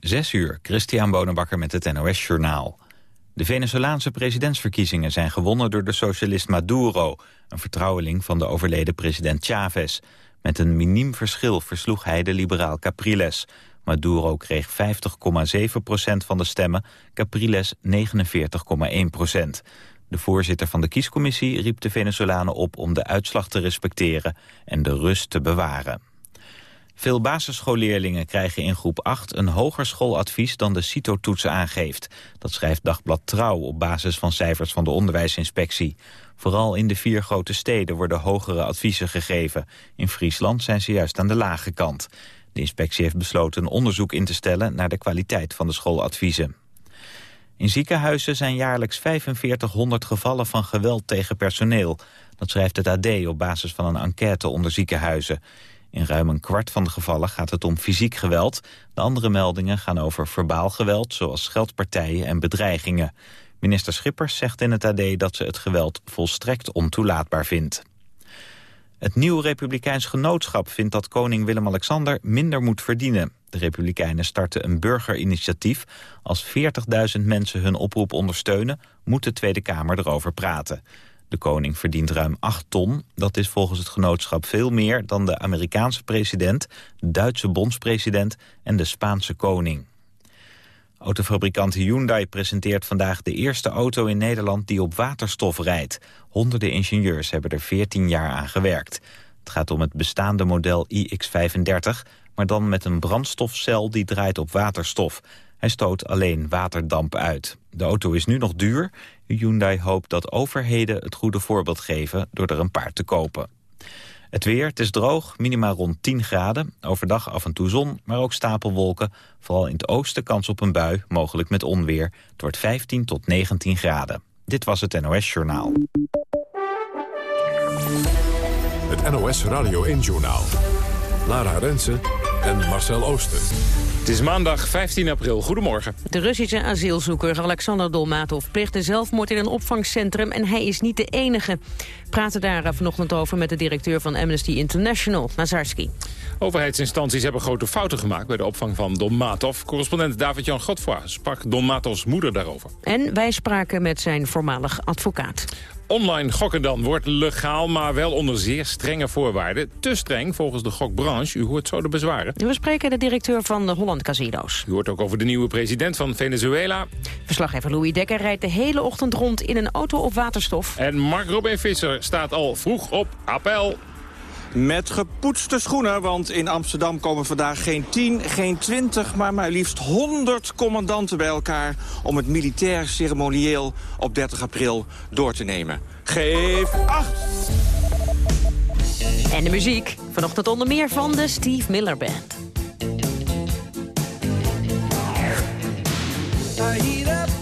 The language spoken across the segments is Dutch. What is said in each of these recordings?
Zes uur, Christian Bonenbakker met het NOS Journaal. De Venezolaanse presidentsverkiezingen zijn gewonnen door de socialist Maduro... een vertrouweling van de overleden president Chavez. Met een miniem verschil versloeg hij de liberaal Capriles. Maduro kreeg 50,7% van de stemmen, Capriles 49,1% De voorzitter van de kiescommissie riep de Venezolanen op om de uitslag te respecteren en de rust te bewaren. Veel basisschoolleerlingen krijgen in groep 8 een hoger schooladvies dan de CITO-toets aangeeft. Dat schrijft Dagblad Trouw op basis van cijfers van de onderwijsinspectie. Vooral in de vier grote steden worden hogere adviezen gegeven. In Friesland zijn ze juist aan de lage kant. De inspectie heeft besloten een onderzoek in te stellen naar de kwaliteit van de schooladviezen. In ziekenhuizen zijn jaarlijks 4500 gevallen van geweld tegen personeel. Dat schrijft het AD op basis van een enquête onder ziekenhuizen. In ruim een kwart van de gevallen gaat het om fysiek geweld. De andere meldingen gaan over verbaal geweld, zoals scheldpartijen en bedreigingen. Minister Schippers zegt in het AD dat ze het geweld volstrekt ontoelaatbaar vindt. Het nieuwe Republikeins Genootschap vindt dat koning Willem-Alexander minder moet verdienen. De Republikeinen starten een burgerinitiatief. Als 40.000 mensen hun oproep ondersteunen, moet de Tweede Kamer erover praten. De koning verdient ruim 8 ton. Dat is volgens het genootschap veel meer dan de Amerikaanse president, de Duitse bondspresident en de Spaanse koning. Autofabrikant Hyundai presenteert vandaag de eerste auto in Nederland die op waterstof rijdt. Honderden ingenieurs hebben er 14 jaar aan gewerkt. Het gaat om het bestaande model iX35, maar dan met een brandstofcel die draait op waterstof. Hij stoot alleen waterdamp uit. De auto is nu nog duur. Hyundai hoopt dat overheden het goede voorbeeld geven door er een paar te kopen. Het weer, het is droog, minimaal rond 10 graden. Overdag af en toe zon, maar ook stapelwolken. Vooral in het oosten kans op een bui, mogelijk met onweer. Het wordt 15 tot 19 graden. Dit was het NOS Journaal. Het NOS Radio 1 Journaal. Lara Rensen en Marcel Ooster. Het is maandag 15 april. Goedemorgen. De Russische asielzoeker Alexander Dolmatov pleegde zelfmoord in een opvangcentrum en hij is niet de enige. We praten daar vanochtend over met de directeur van Amnesty International, Nazarski. Overheidsinstanties hebben grote fouten gemaakt bij de opvang van Dolmatov. Correspondent David-Jan Godfroy sprak Dolmatovs moeder daarover. En wij spraken met zijn voormalig advocaat. Online gokken dan wordt legaal, maar wel onder zeer strenge voorwaarden. Te streng volgens de gokbranche. U hoort zo de bezwaren. We spreken de directeur van de Holland Casino's. U hoort ook over de nieuwe president van Venezuela. Verslaggever Louis Dekker rijdt de hele ochtend rond in een auto op waterstof. En Mark Robin Visser staat al vroeg op appel. Met gepoetste schoenen, want in Amsterdam komen vandaag geen 10, geen 20... maar maar liefst 100 commandanten bij elkaar... om het militair ceremonieel op 30 april door te nemen. Geef acht! En de muziek, vanochtend onder meer van de Steve Miller Band. I eat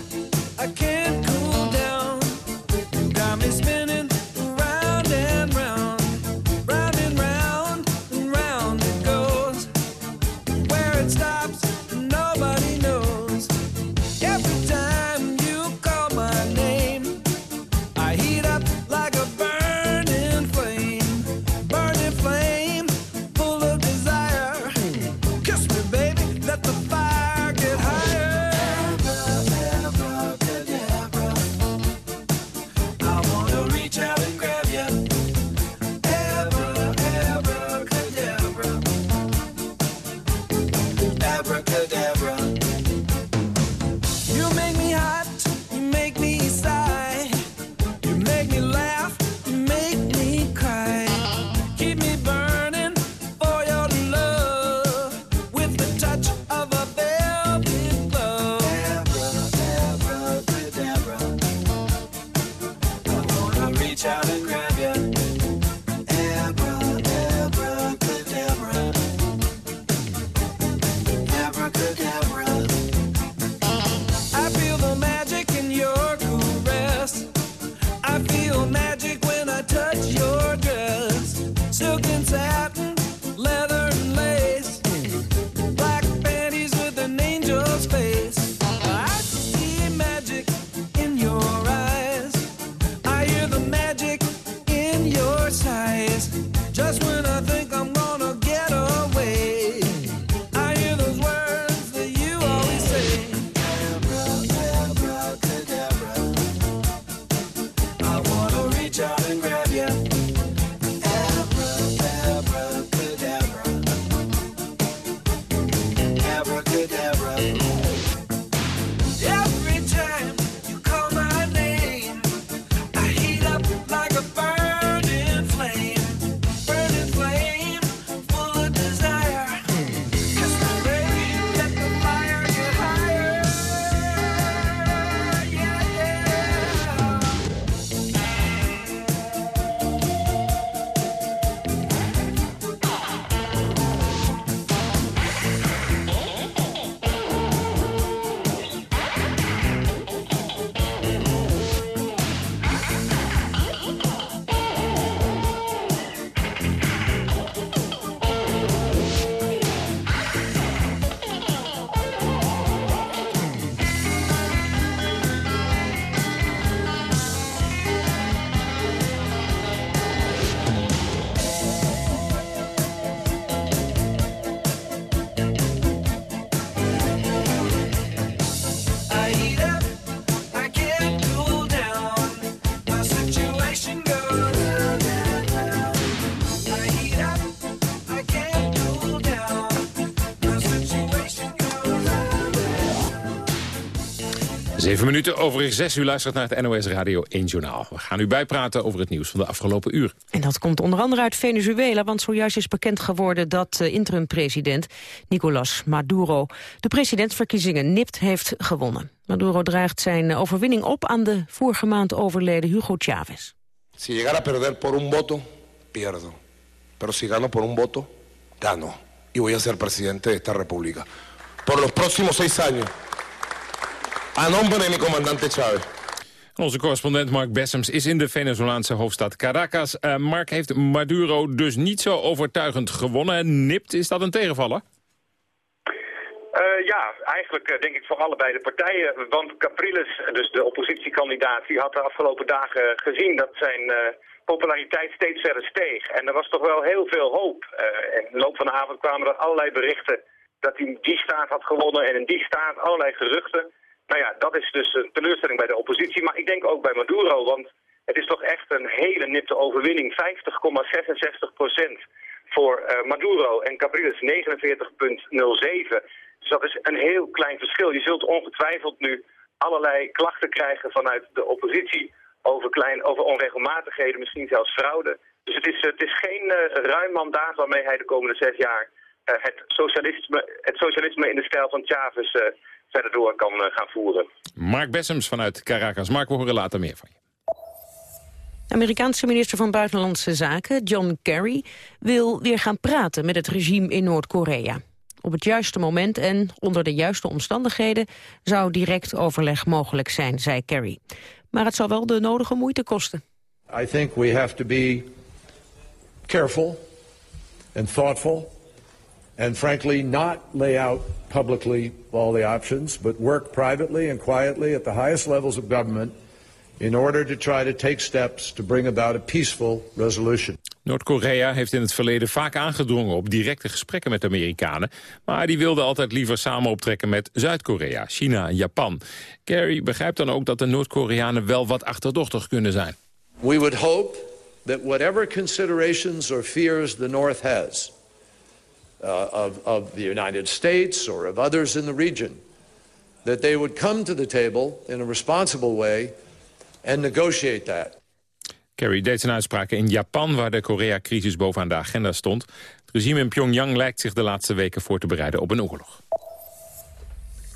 Zeven minuten over zes. U luistert naar het NOS Radio 1 Journaal. We gaan u bijpraten over het nieuws van de afgelopen uur. En dat komt onder andere uit Venezuela, want zojuist is bekend geworden dat uh, interim-president Nicolas Maduro de presidentsverkiezingen nipt heeft gewonnen. Maduro draagt zijn overwinning op aan de vorige maand overleden Hugo Chavez. Si llegara a perder por un voto, pierdo. Pero si gano por un voto, gano. Y voy a ser presidente de esta república. Por los próximos seis años. A nombre de mi comandante Chávez. Onze correspondent Mark Bessems is in de Venezolaanse hoofdstad Caracas. Uh, Mark heeft Maduro dus niet zo overtuigend gewonnen. Nipt, is dat een tegenvaller? Uh, ja, eigenlijk uh, denk ik voor allebei de partijen. Want Capriles, dus de oppositiekandidaat, die had de afgelopen dagen gezien dat zijn populariteit steeds verder steeg. En er was toch wel heel veel hoop. in de loop van de avond kwamen er allerlei berichten dat hij die staat had gewonnen en in die staat allerlei geruchten. Nou ja, dat is dus een teleurstelling bij de oppositie. Maar ik denk ook bij Maduro, want het is toch echt een hele nipte overwinning. 50,66 procent voor uh, Maduro en Capriles 49,07. Dus dat is een heel klein verschil. Je zult ongetwijfeld nu allerlei klachten krijgen vanuit de oppositie over, klein, over onregelmatigheden, misschien zelfs fraude. Dus het is, het is geen uh, ruim mandaat waarmee hij de komende zes jaar uh, het, socialisme, het socialisme in de stijl van Chavez verder door kan eh, gaan voeren. Mark Bessems vanuit Caracas. Mark, we horen later meer van je. De Amerikaanse minister van Buitenlandse Zaken, John Kerry, wil weer gaan praten met het regime in Noord-Korea. Op het juiste moment en onder de juiste omstandigheden zou direct overleg mogelijk zijn, zei Kerry. Maar het zal wel de nodige moeite kosten. I think we have to be careful and thoughtful and frankly not lay out publicly all the options, but work privately and quietly at the highest levels of government in order to try to take steps to bring about a peaceful resolution. Noord-Korea heeft in het verleden vaak aangedrongen op directe gesprekken met de Amerikanen, maar die wilde altijd liever samen optrekken met Zuid-Korea, China en Japan. Kerry begrijpt dan ook dat de Noord-Koreanen wel wat achterdochtig kunnen zijn. We would hope that whatever considerations or fears the North has uh, of, of the United States or of others in the region, that they would come to the table in a responsible way and negotiate that. Kerry deed zijn uitspraken in Japan, waar de Korea-crisis bovenaan de agenda stond. Het regime in Pyongyang lijkt zich de laatste weken voor te bereiden op een oorlog.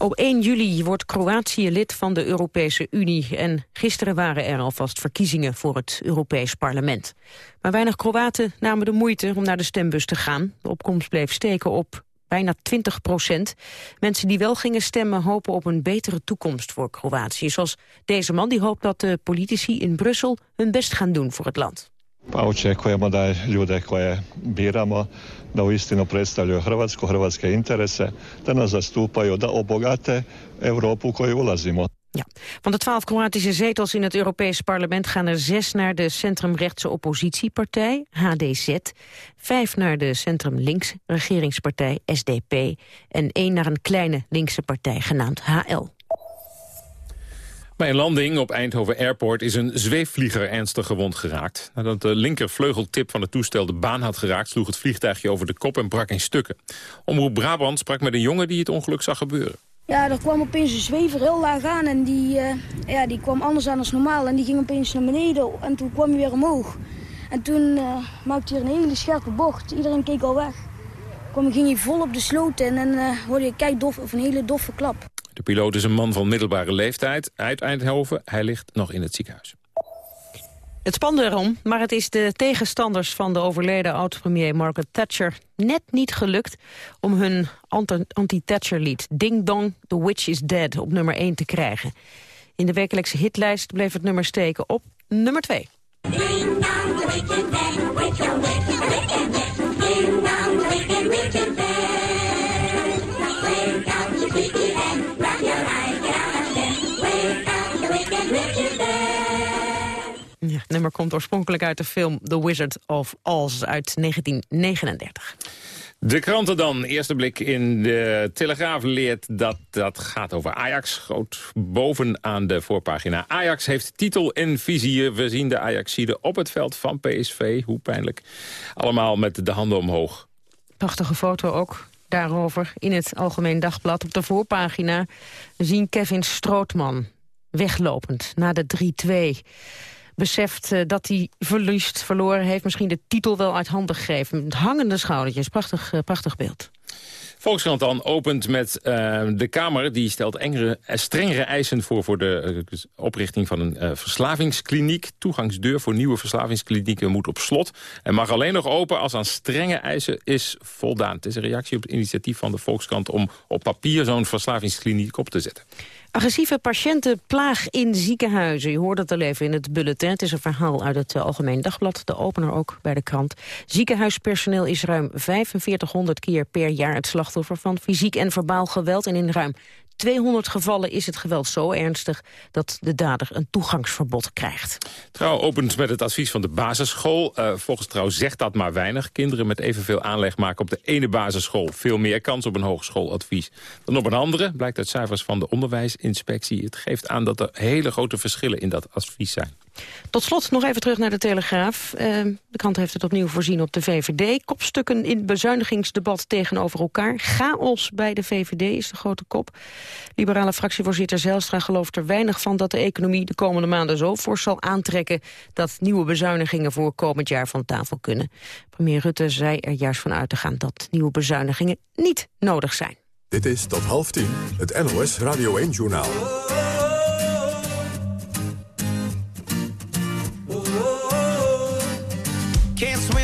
Op 1 juli wordt Kroatië lid van de Europese Unie... en gisteren waren er alvast verkiezingen voor het Europees Parlement. Maar weinig Kroaten namen de moeite om naar de stembus te gaan. De opkomst bleef steken op bijna 20 procent. Mensen die wel gingen stemmen hopen op een betere toekomst voor Kroatië. Zoals deze man die hoopt dat de politici in Brussel hun best gaan doen voor het land. Pa očekujemo da ljude koje biramo da uistinu predstavljaju Hrvatsku, hrvatske interese, da nas zastupaju, da obogate Europu u koju ulazimo. Ja. Van de twaalf Kroatische zetels in het Europees parlement gaan er zes naar de centrumrechtse oppositiepartij, HDZ, vijf naar de centrumlinks regeringspartij, SDP, en één naar een kleine linkse partij genaamd HL. Bij een landing op Eindhoven Airport is een zweefvlieger ernstig gewond geraakt. Nadat de linkervleugeltip van het toestel de baan had geraakt... sloeg het vliegtuigje over de kop en brak in stukken. Omroep Brabant sprak met een jongen die het ongeluk zag gebeuren. Ja, er kwam opeens een zwever heel laag aan en die, uh, ja, die kwam anders aan dan normaal. En die ging opeens naar beneden en toen kwam hij weer omhoog. En toen uh, maakte hij een hele scherpe bocht. Iedereen keek al weg. Toen ging hij vol op de sloot en uh, hoorde je kijk dof, of een hele doffe klap. De piloot is een man van middelbare leeftijd uit Eindhoven. Hij ligt nog in het ziekenhuis. Het spande erom, maar het is de tegenstanders van de overleden oud-premier Margaret Thatcher net niet gelukt om hun anti-Thatcher-lied Ding Dong, The Witch is Dead op nummer 1 te krijgen. In de wekelijkse hitlijst bleef het nummer steken op nummer 2. Ding dong, the witch is dead, witch, oh witch, witch, nummer komt oorspronkelijk uit de film The Wizard of Oz uit 1939. De kranten dan. Eerste blik in de Telegraaf leert dat dat gaat over Ajax. Groot bovenaan de voorpagina. Ajax heeft titel en visie. We zien de Ajaxide op het veld van PSV. Hoe pijnlijk. Allemaal met de handen omhoog. Prachtige foto ook. daarover in het Algemeen Dagblad. Op de voorpagina zien Kevin Strootman weglopend na de 3-2 beseft uh, dat hij verliest, verloren heeft... misschien de titel wel uit handen gegeven. Met hangende schoudertjes, prachtig, uh, prachtig beeld. Volkskrant dan opent met uh, de Kamer. Die stelt engere, strengere eisen voor voor de uh, oprichting van een verslavingskliniek. Toegangsdeur voor nieuwe verslavingsklinieken moet op slot. En mag alleen nog open als aan strenge eisen is voldaan. Het is een reactie op het initiatief van de Volkskrant... om op papier zo'n verslavingskliniek op te zetten. Agressieve patiëntenplaag in ziekenhuizen. Je hoort het al even in het bulletin. Het is een verhaal uit het Algemeen Dagblad. De opener ook bij de krant. Ziekenhuispersoneel is ruim 4500 keer per jaar het slachtoffer van fysiek en verbaal geweld. En in ruim 200 gevallen is het geweld zo ernstig dat de dader een toegangsverbod krijgt. Trouw opent met het advies van de basisschool. Uh, volgens Trouw zegt dat maar weinig. Kinderen met evenveel aanleg maken op de ene basisschool veel meer kans op een hogeschooladvies dan op een andere. Blijkt uit cijfers van de onderwijsinspectie. Het geeft aan dat er hele grote verschillen in dat advies zijn. Tot slot nog even terug naar de Telegraaf. Uh, de krant heeft het opnieuw voorzien op de VVD. Kopstukken in bezuinigingsdebat tegenover elkaar. Chaos bij de VVD is de grote kop. Liberale fractievoorzitter Zelstra gelooft er weinig van... dat de economie de komende maanden zo fors zal aantrekken... dat nieuwe bezuinigingen voor komend jaar van tafel kunnen. Premier Rutte zei er juist van uit te gaan... dat nieuwe bezuinigingen niet nodig zijn. Dit is tot half tien het NOS Radio 1-journaal.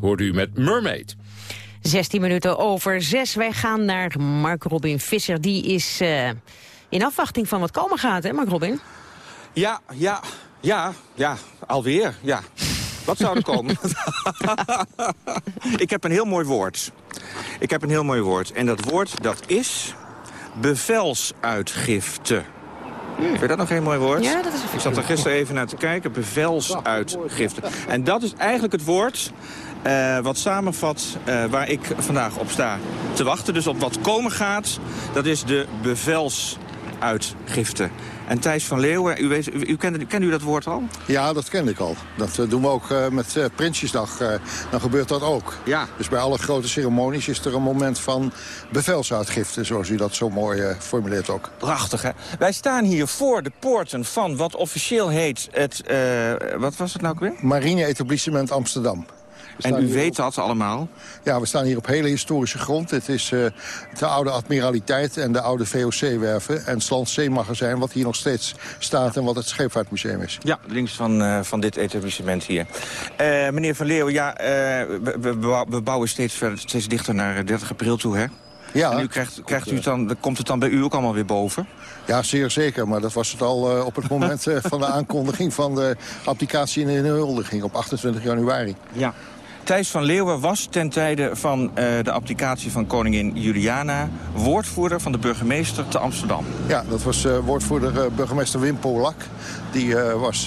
Hoort u met Mermaid. 16 minuten over 6. Wij gaan naar Mark Robin Visser. Die is eh, in afwachting van wat komen gaat, hè Mark Robin? Ja, ja, ja, ja, alweer, ja. Wat zou er komen? ik heb een heel mooi woord. Ik heb een heel mooi woord. En dat woord, dat is bevelsuitgifte. Vind je dat nog geen mooi woord? Ja, dat is een Ik zat er gisteren even naar te kijken. Bevelsuitgifte. En dat is eigenlijk het woord eh, wat samenvat eh, waar ik vandaag op sta te wachten. Dus op wat komen gaat, dat is de bevelsuitgifte. En Thijs van Leeuwen, u, weet, u, u kende, kende u dat woord al? Ja, dat kende ik al. Dat eh, doen we ook met Prinsjesdag. dan gebeurt dat ook. Ja. Dus bij alle grote ceremonies is er een moment van bevelsuitgifte... zoals u dat zo mooi formuleert ook. Prachtig, hè? Wij staan hier voor de poorten van wat officieel heet het... wat was het nou ook weer? Marine-etablissement Amsterdam. En u weet dat allemaal? Ja, we staan hier op hele historische grond. Het is eh, de oude admiraliteit en de oude VOC-werven... en het Landzeemagazijn, wat hier nog steeds staat... en wat het Scheepvaartmuseum is. Ja, links van, eh, van dit etablissement hier. Eh, meneer Van Leeuwen, ja, we, we- we, we bouwen steeds, verder, steeds dichter naar 30 april toe, hè? Ja, En nu krijgt, krijgt u het dan, komt het dan bij u ook allemaal weer boven? ja, zeer zeker. Maar dat was het al op het moment van de aankondiging... van de applicatie in de huldiging op 28 januari. Ja. Thijs van Leeuwen was ten tijde van eh, de applicatie van koningin Juliana... woordvoerder van de burgemeester te Amsterdam. Ja, dat was eh, woordvoerder eh, burgemeester Wim Polak. Die was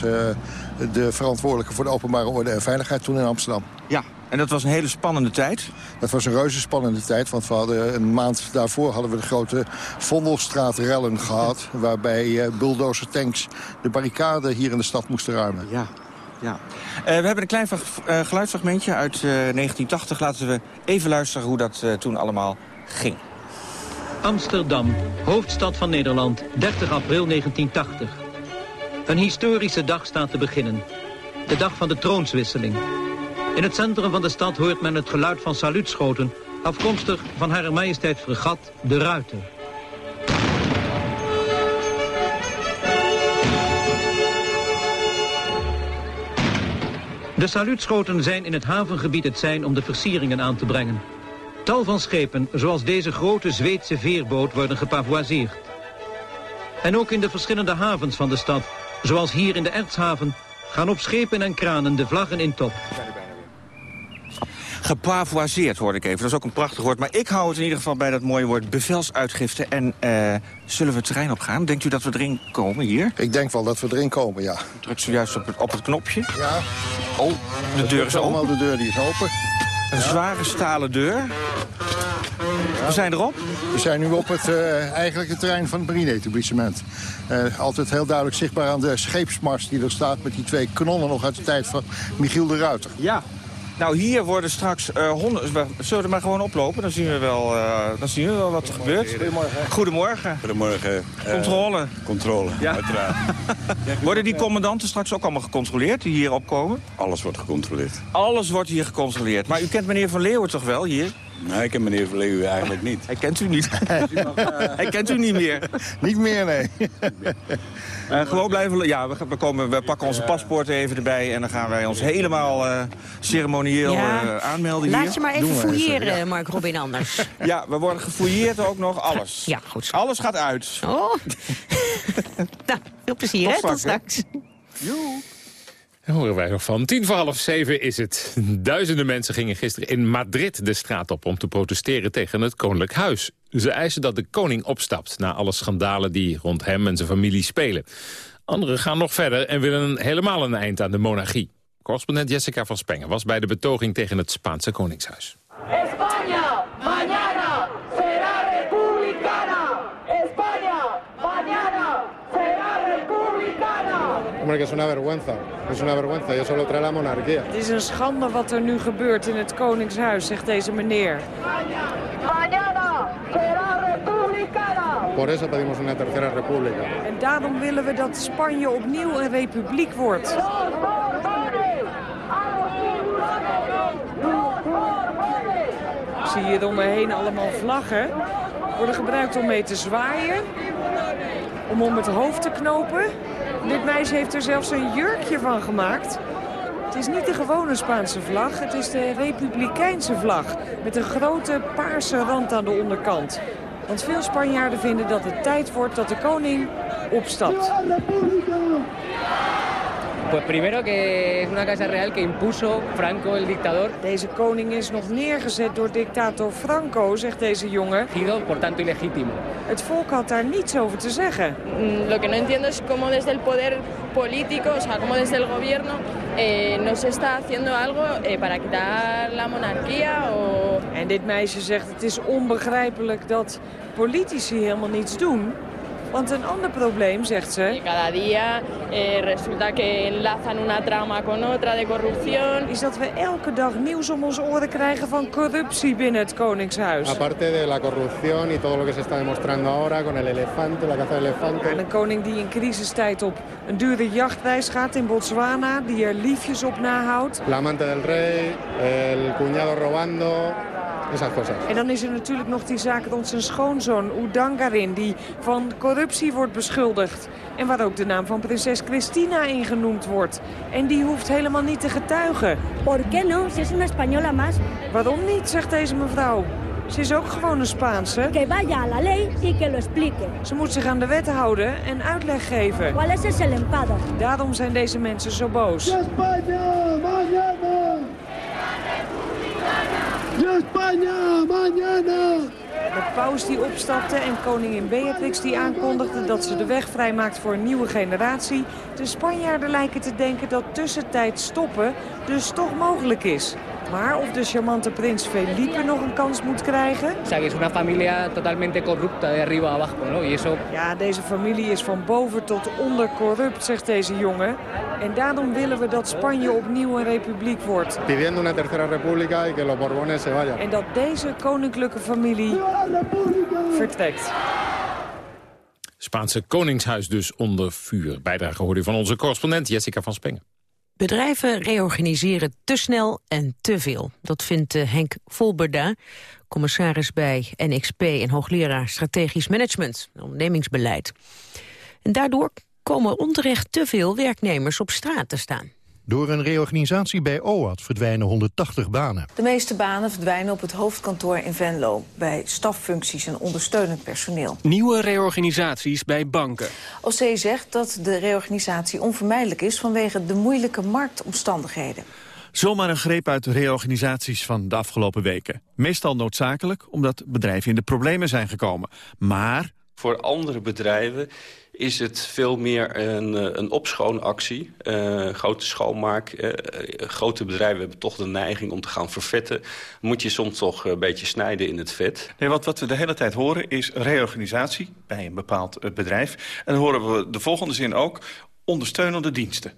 de verantwoordelijke voor de openbare orde en veiligheid toen in Amsterdam. Ja, en dat was een hele spannende tijd. Dat was een reuze spannende tijd, want we hadden een maand daarvoor hadden we de grote Vondelstraatrellen gehad. Waarbij bulldozer tanks de barricade hier in de stad moesten ruimen. Ja. Ja. Eh, we hebben een klein eh, geluidsfragmentje uit eh, 1980. Laten we even luisteren hoe dat eh, toen allemaal ging. Amsterdam, hoofdstad van Nederland, 30 april 1980. Een historische dag staat te beginnen. De dag van de troonswisseling. In het centrum van de stad hoort men het geluid van saluutschoten... afkomstig van Hare Majesteit Fregat de Ruiter. De saluutschoten zijn in het havengebied het zijn om de versieringen aan te brengen. Tal van schepen, zoals deze grote Zweedse veerboot, worden gepavoiseerd. En ook in de verschillende havens van de stad, zoals hier in de Ertshaven, gaan op schepen en kranen de vlaggen in top. Gepavoiseerd hoorde ik even. Dat is ook een prachtig woord. Maar ik hou het in ieder geval bij dat mooie woord bevelsuitgifte. En eh, zullen we het terrein op gaan? Denkt u dat we erin komen hier? Ik denk wel dat we erin komen, ja. Druk zojuist op het, op het knopje. Ja, Oh, de deur is allemaal open. de deur die is open. Een zware stalen deur. We zijn erop. We zijn nu op het eh, eigenlijke terrein van het marine-etablissement. Eh, altijd heel duidelijk zichtbaar aan de scheepsmars die er staat... met die twee kanonnen nog uit de tijd van Michiel de Ruiter. Ja. Nou, hier worden straks eh honderd... we- Zullen we er maar gewoon oplopen? Dan zien we wel, eh, dan zien we wel wat er gebeurt. Goedemorgen. Goedemorgen. Goedemorgen. Eh, Controle. controle, Ja. uiteraard. Worden die commandanten straks ook allemaal gecontroleerd die hier opkomen? Alles wordt gecontroleerd. Alles wordt hier gecontroleerd. Maar u kent meneer Van Leeuwen toch wel hier? Nee, ik ken meneer Verleeuwen eigenlijk niet. Hij kent u niet. Hij kent u niet meer. Niet meer, nee. Eh, gewoon blijven... Ja, we, gaan- we, komen, we pakken onze paspoorten even erbij... en dan gaan wij ons helemaal eh, ceremonieel Ja. eh, aanmelden hier. Laat je maar even Doen fouilleren, ja. Mark Robin Anders. Ja, we worden gefouilleerd ook nog. Alles. Ja, goed zo. Alles gaat uit. Oh. nou, veel plezier, Tot hè? Tot straks, hè? Daar horen wij nog van. Tien voor half zeven is het. Duizenden mensen gingen gisteren in Madrid de straat op... om te protesteren tegen het Koninklijk Huis. Ze eisen dat de koning opstapt... na alle schandalen die rond hem en zijn familie spelen. Anderen gaan nog verder en willen helemaal een eind aan de monarchie. Correspondent Jessica van Spengen was bij de betoging tegen het Spaanse Koningshuis. Hombre, que es una vergüenza. Es una vergüenza. Trae la monarquía. Het is een schande wat er nu gebeurt in het Koningshuis, zegt deze meneer. Por eso pedimos una tercera república. En daarom willen we dat Spanje opnieuw een republiek wordt. Zie me heen allemaal vlaggen. Worden gebruikt om mee te zwaaien. Om om het hoofd te knopen. Dit meisje heeft er zelfs een jurkje van gemaakt. Het is niet de gewone Spaanse vlag, het is de republikeinse vlag. Met een grote paarse rand aan de onderkant. Want veel Spanjaarden vinden dat het tijd wordt dat de koning opstapt. Pues primero que es una casa real que impuso Franco, el dictador. Deze koning is nog neergezet door dictator Franco, zegt deze jongen. Por tanto ilegítimo. Het volk had daar niets over te zeggen. Mm, Lo que no entiendo es cómo desde el poder político, o sea, cómo desde el gobierno eh, no se está haciendo algo eh, para quitar la monarquía o... En dit meisje zegt het is onbegrijpelijk dat politici helemaal niets doen. Want een ander probleem, zegt ze... Cada día eh, resulta que enlazan una trama con otra de corrupción. Is dat we elke dag nieuws om onze oren krijgen van corruptie binnen het Koningshuis. Aparte de la corrupción y todo lo que se está demostrando ahora con el elefante, la caza de elefante. En een koning die in crisistijd op een dure jachtreis gaat in Botswana... die er liefjes op nahoudt. La amante del rey, el cuñado robando, En dan is er natuurlijk nog die zaak rond zijn schoonzoon Udangarin... die van corruptie wordt beschuldigd. En waar ook de naam van prinses Christina in genoemd wordt. En die hoeft helemaal niet te getuigen. ¿Por qué no? Si es una española más. Waarom niet, zegt deze mevrouw. Ze is ook gewoon een Spaanse. Que vaya a la ley y que lo explique. Ze moet zich aan de wet houden en uitleg geven. ¿Cuál es enfado? Daarom zijn deze mensen zo boos. España, España, mañana! De paus die opstapte en koningin Beatrix die aankondigde dat ze de weg vrijmaakt voor een nieuwe generatie. De Spanjaarden lijken te denken dat tussentijd stoppen dus toch mogelijk is. Maar of de charmante prins Felipe nog een kans moet krijgen? O sea, que es una familia totalmente corrupta de arriba a abajo, ¿no? Y eso... Ja, deze familie is van boven tot onder corrupt, zegt deze jongen. En daarom willen we dat Spanje opnieuw een republiek wordt. Pidiendo una tercera república y que los Borbones se vayan. En dat deze koninklijke familie vertrekt. Spaanse Koningshuis dus onder vuur. Bijdrage hoorde u van onze correspondent Jessica van Spengen. Bedrijven reorganiseren te snel en te veel. Dat vindt eh, Henk Volberda, commissaris bij NXP... en hoogleraar strategisch management en ondernemingsbeleid. En daardoor komen onterecht te veel werknemers op straat te staan. Door een reorganisatie bij OAT verdwijnen 180 banen. De meeste banen verdwijnen op het hoofdkantoor in Venlo... bij staffuncties en ondersteunend personeel. Nieuwe reorganisaties bij banken. OC zegt dat de reorganisatie onvermijdelijk is... vanwege de moeilijke marktomstandigheden. Zomaar een greep uit de reorganisaties van de afgelopen weken. Meestal noodzakelijk omdat bedrijven in de problemen zijn gekomen. Maar... Voor andere bedrijven is het veel meer een, eh, een opschoonactie. Uh, grote schoonmaak. Uh, grote bedrijven hebben toch de neiging om te gaan vervetten. Moet je soms toch een beetje snijden in het vet. Nee, wat we de hele tijd horen is reorganisatie bij een bepaald bedrijf. En dan horen we de volgende zin ook ondersteunende diensten.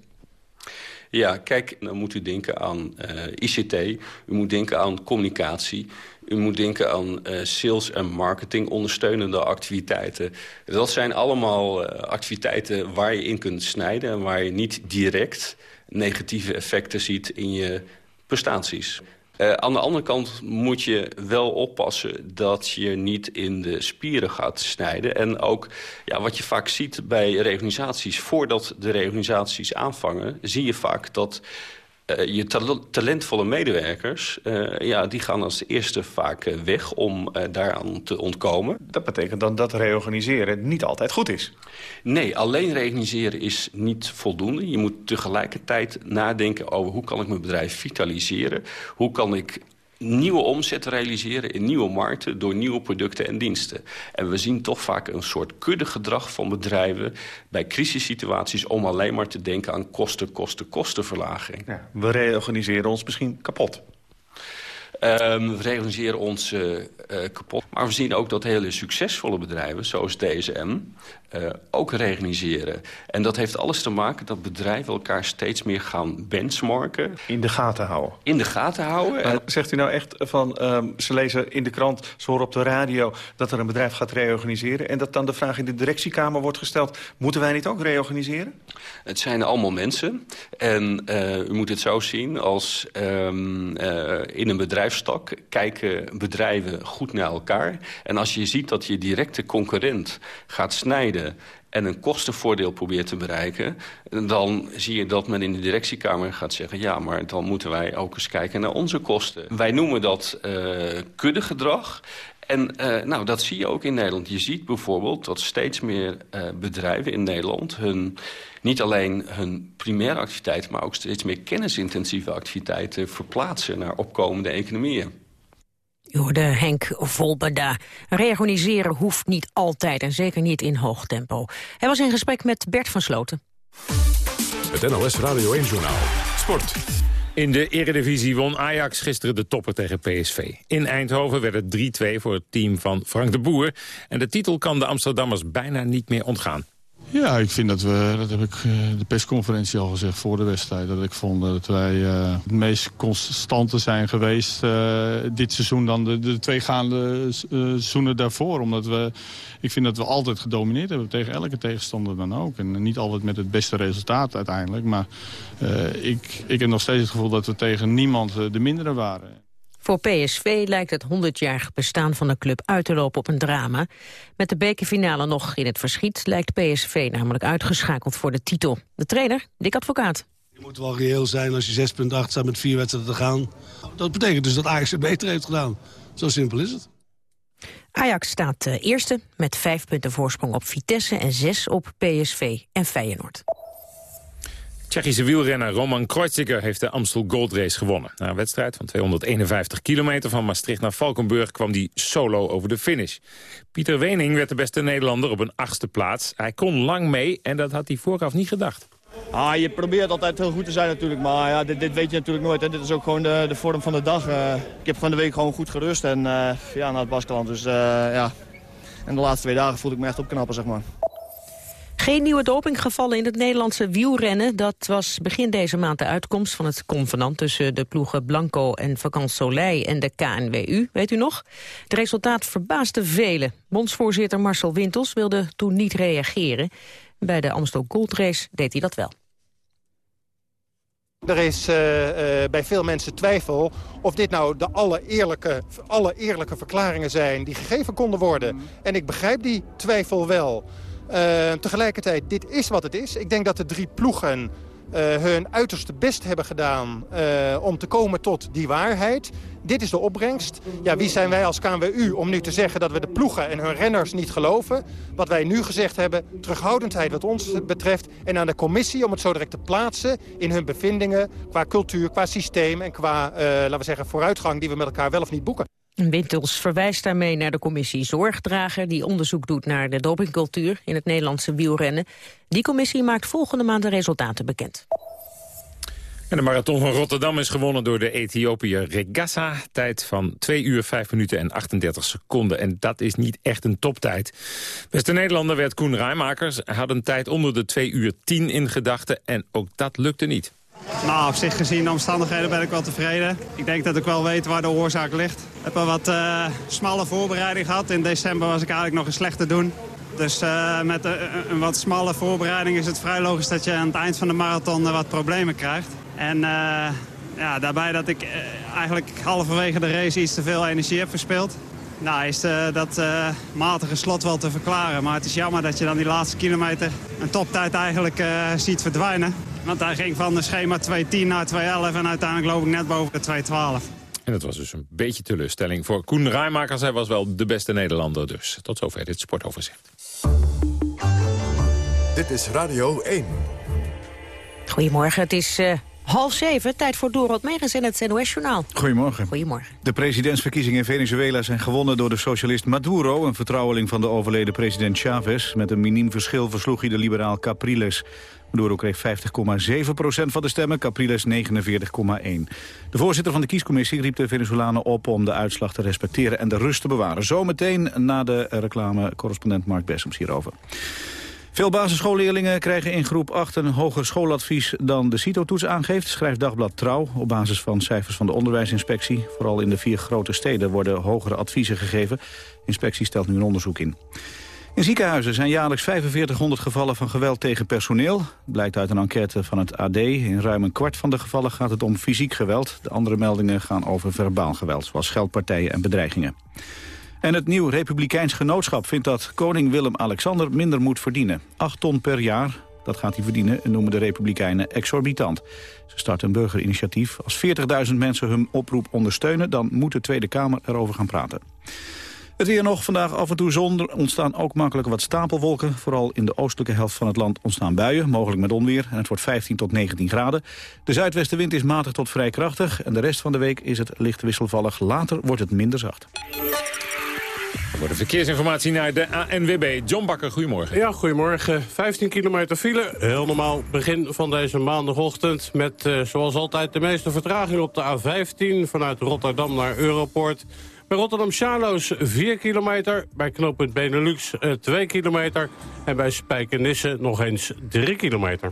Ja, kijk, dan moet u denken aan uh, ICT, u moet denken aan communicatie... U moet denken aan uh, sales en marketing ondersteunende activiteiten. Dat zijn allemaal uh, activiteiten waar je in kunt snijden... en waar je niet direct negatieve effecten ziet in je prestaties. Uh, aan de andere kant moet je wel oppassen dat je niet in de spieren gaat snijden. En ook ja, wat je vaak ziet bij reorganisaties, voordat de reorganisaties aanvangen... zie je vaak dat uh, je tal talentvolle medewerkers, uh, ja, die gaan als eerste vaak uh, weg om daaraan te ontkomen. Dat betekent dan dat reorganiseren niet altijd goed is? Nee, alleen reorganiseren is niet voldoende. Je moet tegelijkertijd nadenken over hoe kan ik mijn bedrijf vitaliseren. Hoe kan ik nieuwe omzet realiseren in nieuwe markten... door nieuwe producten en diensten. En we zien toch vaak een soort kuddegedrag van bedrijven... bij crisissituaties om alleen maar te denken aan kosten, kosten, kostenverlaging. Ja, we reorganiseren ons misschien kapot. Um, we realiseren ons uh, uh, kapot. Maar we zien ook dat hele succesvolle bedrijven, zoals DSM... Uh, ook reorganiseren. En dat heeft alles te maken dat bedrijven elkaar steeds meer gaan benchmarken. In de gaten houden. In de gaten houden. Maar zegt u nou echt van, um, ze lezen in de krant, ze horen op de radio... dat er een bedrijf gaat reorganiseren... en dat dan de vraag in de directiekamer wordt gesteld... moeten wij niet ook reorganiseren? Het zijn allemaal mensen. En uh, u moet het zo zien als um, uh, in een bedrijfstak... kijken bedrijven goed naar elkaar. En als je ziet dat je directe concurrent gaat snijden en een kostenvoordeel probeert te bereiken... dan zie je dat men in de directiekamer gaat zeggen... ja, maar dan moeten wij ook eens kijken naar onze kosten. Wij noemen dat uh, kuddegedrag. En uh, nou, dat zie je ook in Nederland. Je ziet bijvoorbeeld dat steeds meer uh, bedrijven in Nederland... Hun, niet alleen hun primaire activiteiten... maar ook steeds meer kennisintensieve activiteiten... verplaatsen naar opkomende economieën. U hoorde Henk Volberda. Reorganiseren hoeft niet altijd en zeker niet in hoog tempo. Hij was in gesprek met Bert van Sloten. Het NOS Radio 1-journaal. Sport. In de Eredivisie won Ajax gisteren de topper tegen PSV. In Eindhoven werd het 3-2 voor het team van Frank de Boer. En de titel kan de Amsterdammers bijna niet meer ontgaan. Ja, ik vind dat we, dat heb ik uh, de persconferentie al gezegd voor de wedstrijd, dat ik vond dat wij uh, het meest constante zijn geweest uh, dit seizoen dan de, de twee gaande seizoenen daarvoor. Omdat we, ik vind dat we altijd gedomineerd hebben tegen elke tegenstander dan ook. En niet altijd met het beste resultaat uiteindelijk. Maar ik, ik heb nog steeds het gevoel dat we tegen niemand de mindere waren. Voor PSV lijkt het 100-jarig bestaan van de club uit te lopen op een drama. Met de bekerfinale nog in het verschiet lijkt PSV namelijk uitgeschakeld voor de titel. De trainer, Dick Advocaat. Je moet wel reëel zijn als je 6,8 staat met vier wedstrijden te gaan. Dat betekent dus dat Ajax het beter heeft gedaan. Zo simpel is het. Ajax staat uh, eerste met vijf punten voorsprong op Vitesse en zes op PSV en Feyenoord. Tsjechische wielrenner Roman Kreuziger heeft de Amstel Gold Race gewonnen. Na een wedstrijd van 251 kilometer van Maastricht naar Valkenburg kwam hij solo over de finish. Pieter Wening werd de beste Nederlander op een achtste plaats. Hij kon lang mee en dat had hij vooraf niet gedacht. Ah, je probeert altijd heel goed te zijn natuurlijk, maar ja, dit, dit weet je natuurlijk nooit. Hè. Dit is ook gewoon de, de vorm van de dag. Uh, ik heb van de week gewoon goed gerust en uh, ja, naar het Baskeland. Dus uh, ja, en de laatste twee dagen voelde ik me echt opknappen, zeg maar. Geen nieuwe dopinggevallen in het Nederlandse wielrennen. Dat was begin deze maand de uitkomst van het convenant... tussen de ploegen Blanco en Vakant Soleil en de KNWU. Weet u nog? Het resultaat verbaasde velen. Bondsvoorzitter Marcel Wintels wilde toen niet reageren. Bij de Amstel Gold Race deed hij dat wel. Er is uh, uh, bij veel mensen twijfel of dit nou de alle eerlijke, alle eerlijke verklaringen zijn... die gegeven konden worden. En ik begrijp die twijfel wel... Uh, tegelijkertijd, dit is wat het is. Ik denk dat de drie ploegen uh, hun uiterste best hebben gedaan uh, om te komen tot die waarheid. Dit is de opbrengst. Ja, wie zijn wij als KNWU om nu te zeggen dat we de ploegen en hun renners niet geloven? Wat wij nu gezegd hebben, terughoudendheid wat ons betreft. En aan de commissie om het zo direct te plaatsen in hun bevindingen... qua cultuur, qua systeem en qua, laten we zeggen, vooruitgang die we met elkaar wel of niet boeken. Wintels verwijst daarmee naar de commissie Zorgdrager... die onderzoek doet naar de dopingcultuur in het Nederlandse wielrennen. Die commissie maakt volgende maand de resultaten bekend. En de marathon van Rotterdam is gewonnen door de Ethiopiër Regassa. Tijd van 2 uur 5 minuten en 38 seconden. En dat is niet echt een toptijd. Beste Nederlander werd Koen Rijmakers. Had een tijd onder de 2 uur 10 in gedachten. En ook dat lukte niet. Nou, op zich gezien de omstandigheden ben ik wel tevreden. Ik denk dat ik wel weet waar de oorzaak ligt. Ik heb een wat uh, smalle voorbereiding gehad. In december was ik eigenlijk nog een slechte doen. Dus uh, met een, een, wat smalle voorbereiding is het vrij logisch dat je aan het eind van de marathon wat problemen krijgt. En ja, daarbij dat ik eigenlijk halverwege de race iets te veel energie heb verspeeld. Nou, is dat matige slot wel te verklaren. Maar het is jammer dat je dan die laatste kilometer een toptijd eigenlijk ziet verdwijnen. Want hij ging van de schema 2.10 naar 2.11 en uiteindelijk loop ik net boven de 2.12. En dat was dus een beetje teleurstelling voor Koen Rijmakers. Hij was wel de beste Nederlander dus. Tot zover dit sportoverzicht. Dit is Radio 1. Goedemorgen, het is uh, half zeven. Tijd voor Dorot Megens in het NOS-journaal. Goedemorgen. Goedemorgen. De presidentsverkiezingen in Venezuela zijn gewonnen door de socialist Maduro... een vertrouweling van de overleden president Chavez. Met een miniem verschil versloeg hij de liberaal Capriles. Maduro kreeg 50,7% van de stemmen, Capriles 49,1. De voorzitter van de kiescommissie riep de Venezolanen op om de uitslag te respecteren en de rust te bewaren. Zometeen na de reclame correspondent Mark Bessems hierover. Veel basisschoolleerlingen krijgen in groep 8 een hoger schooladvies dan de CITO-toets aangeeft, schrijft Dagblad Trouw op basis van cijfers van de onderwijsinspectie. Vooral in de vier grote steden worden hogere adviezen gegeven. De inspectie stelt nu een onderzoek in. In ziekenhuizen zijn jaarlijks 4500 gevallen van geweld tegen personeel. Blijkt uit een enquête van het AD. In ruim een kwart van de gevallen gaat het om fysiek geweld. De andere meldingen gaan over verbaal geweld, zoals scheldpartijen en bedreigingen. En het nieuw Republikeins Genootschap vindt dat koning Willem-Alexander minder moet verdienen. 8 ton per jaar, dat gaat hij verdienen, en noemen de Republikeinen exorbitant. Ze starten een burgerinitiatief. Als 40.000 mensen hun oproep ondersteunen, dan moet de Tweede Kamer erover gaan praten. Het weer nog, vandaag af en toe zon. Ontstaan ook makkelijk wat stapelwolken. Vooral in de oostelijke helft van het land ontstaan buien, mogelijk met onweer. En het wordt 15 tot 19 graden. De zuidwestenwind is matig tot vrij krachtig. En de rest van de week is het licht wisselvallig. Later wordt het minder zacht. Voor de verkeersinformatie naar de ANWB. John Bakker, goedemorgen. Ja, goedemorgen. 15 kilometer file. Heel normaal begin van deze maandagochtend... met uh, zoals altijd de meeste vertraging op de A15... vanuit Rotterdam naar Europort. Bij Rotterdam-Charloes 4 kilometer. Bij knooppunt Benelux uh, 2 kilometer. En bij Spijkenisse nog eens 3 kilometer.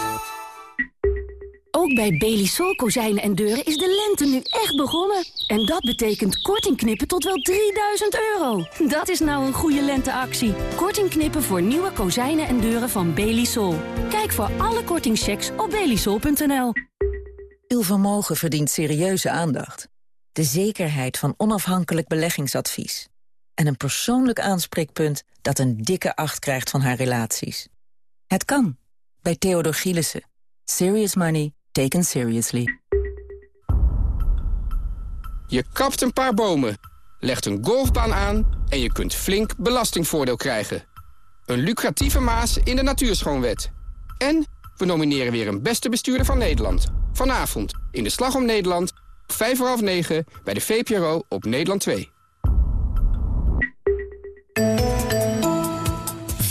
Ook bij Belisol kozijnen en deuren is de lente nu echt begonnen. En dat betekent korting knippen tot wel 3000 euro. Dat is nou een goede lenteactie. Korting knippen voor nieuwe kozijnen en deuren van Belisol. Kijk voor alle kortingchecks op belisol.nl. Uw vermogen verdient serieuze aandacht. De zekerheid van onafhankelijk beleggingsadvies. En een persoonlijk aanspreekpunt dat een dikke acht krijgt van haar relaties. Het kan. Bij Theodor Gielissen. Serious money taken seriously. Je kapt een paar bomen, legt een golfbaan aan... en je kunt flink belastingvoordeel krijgen. Een lucratieve maas in de Natuurschoonwet. En we nomineren weer een beste bestuurder van Nederland. Vanavond in de Slag om Nederland, 5 voor half 9... bij de VPRO op Nederland 2.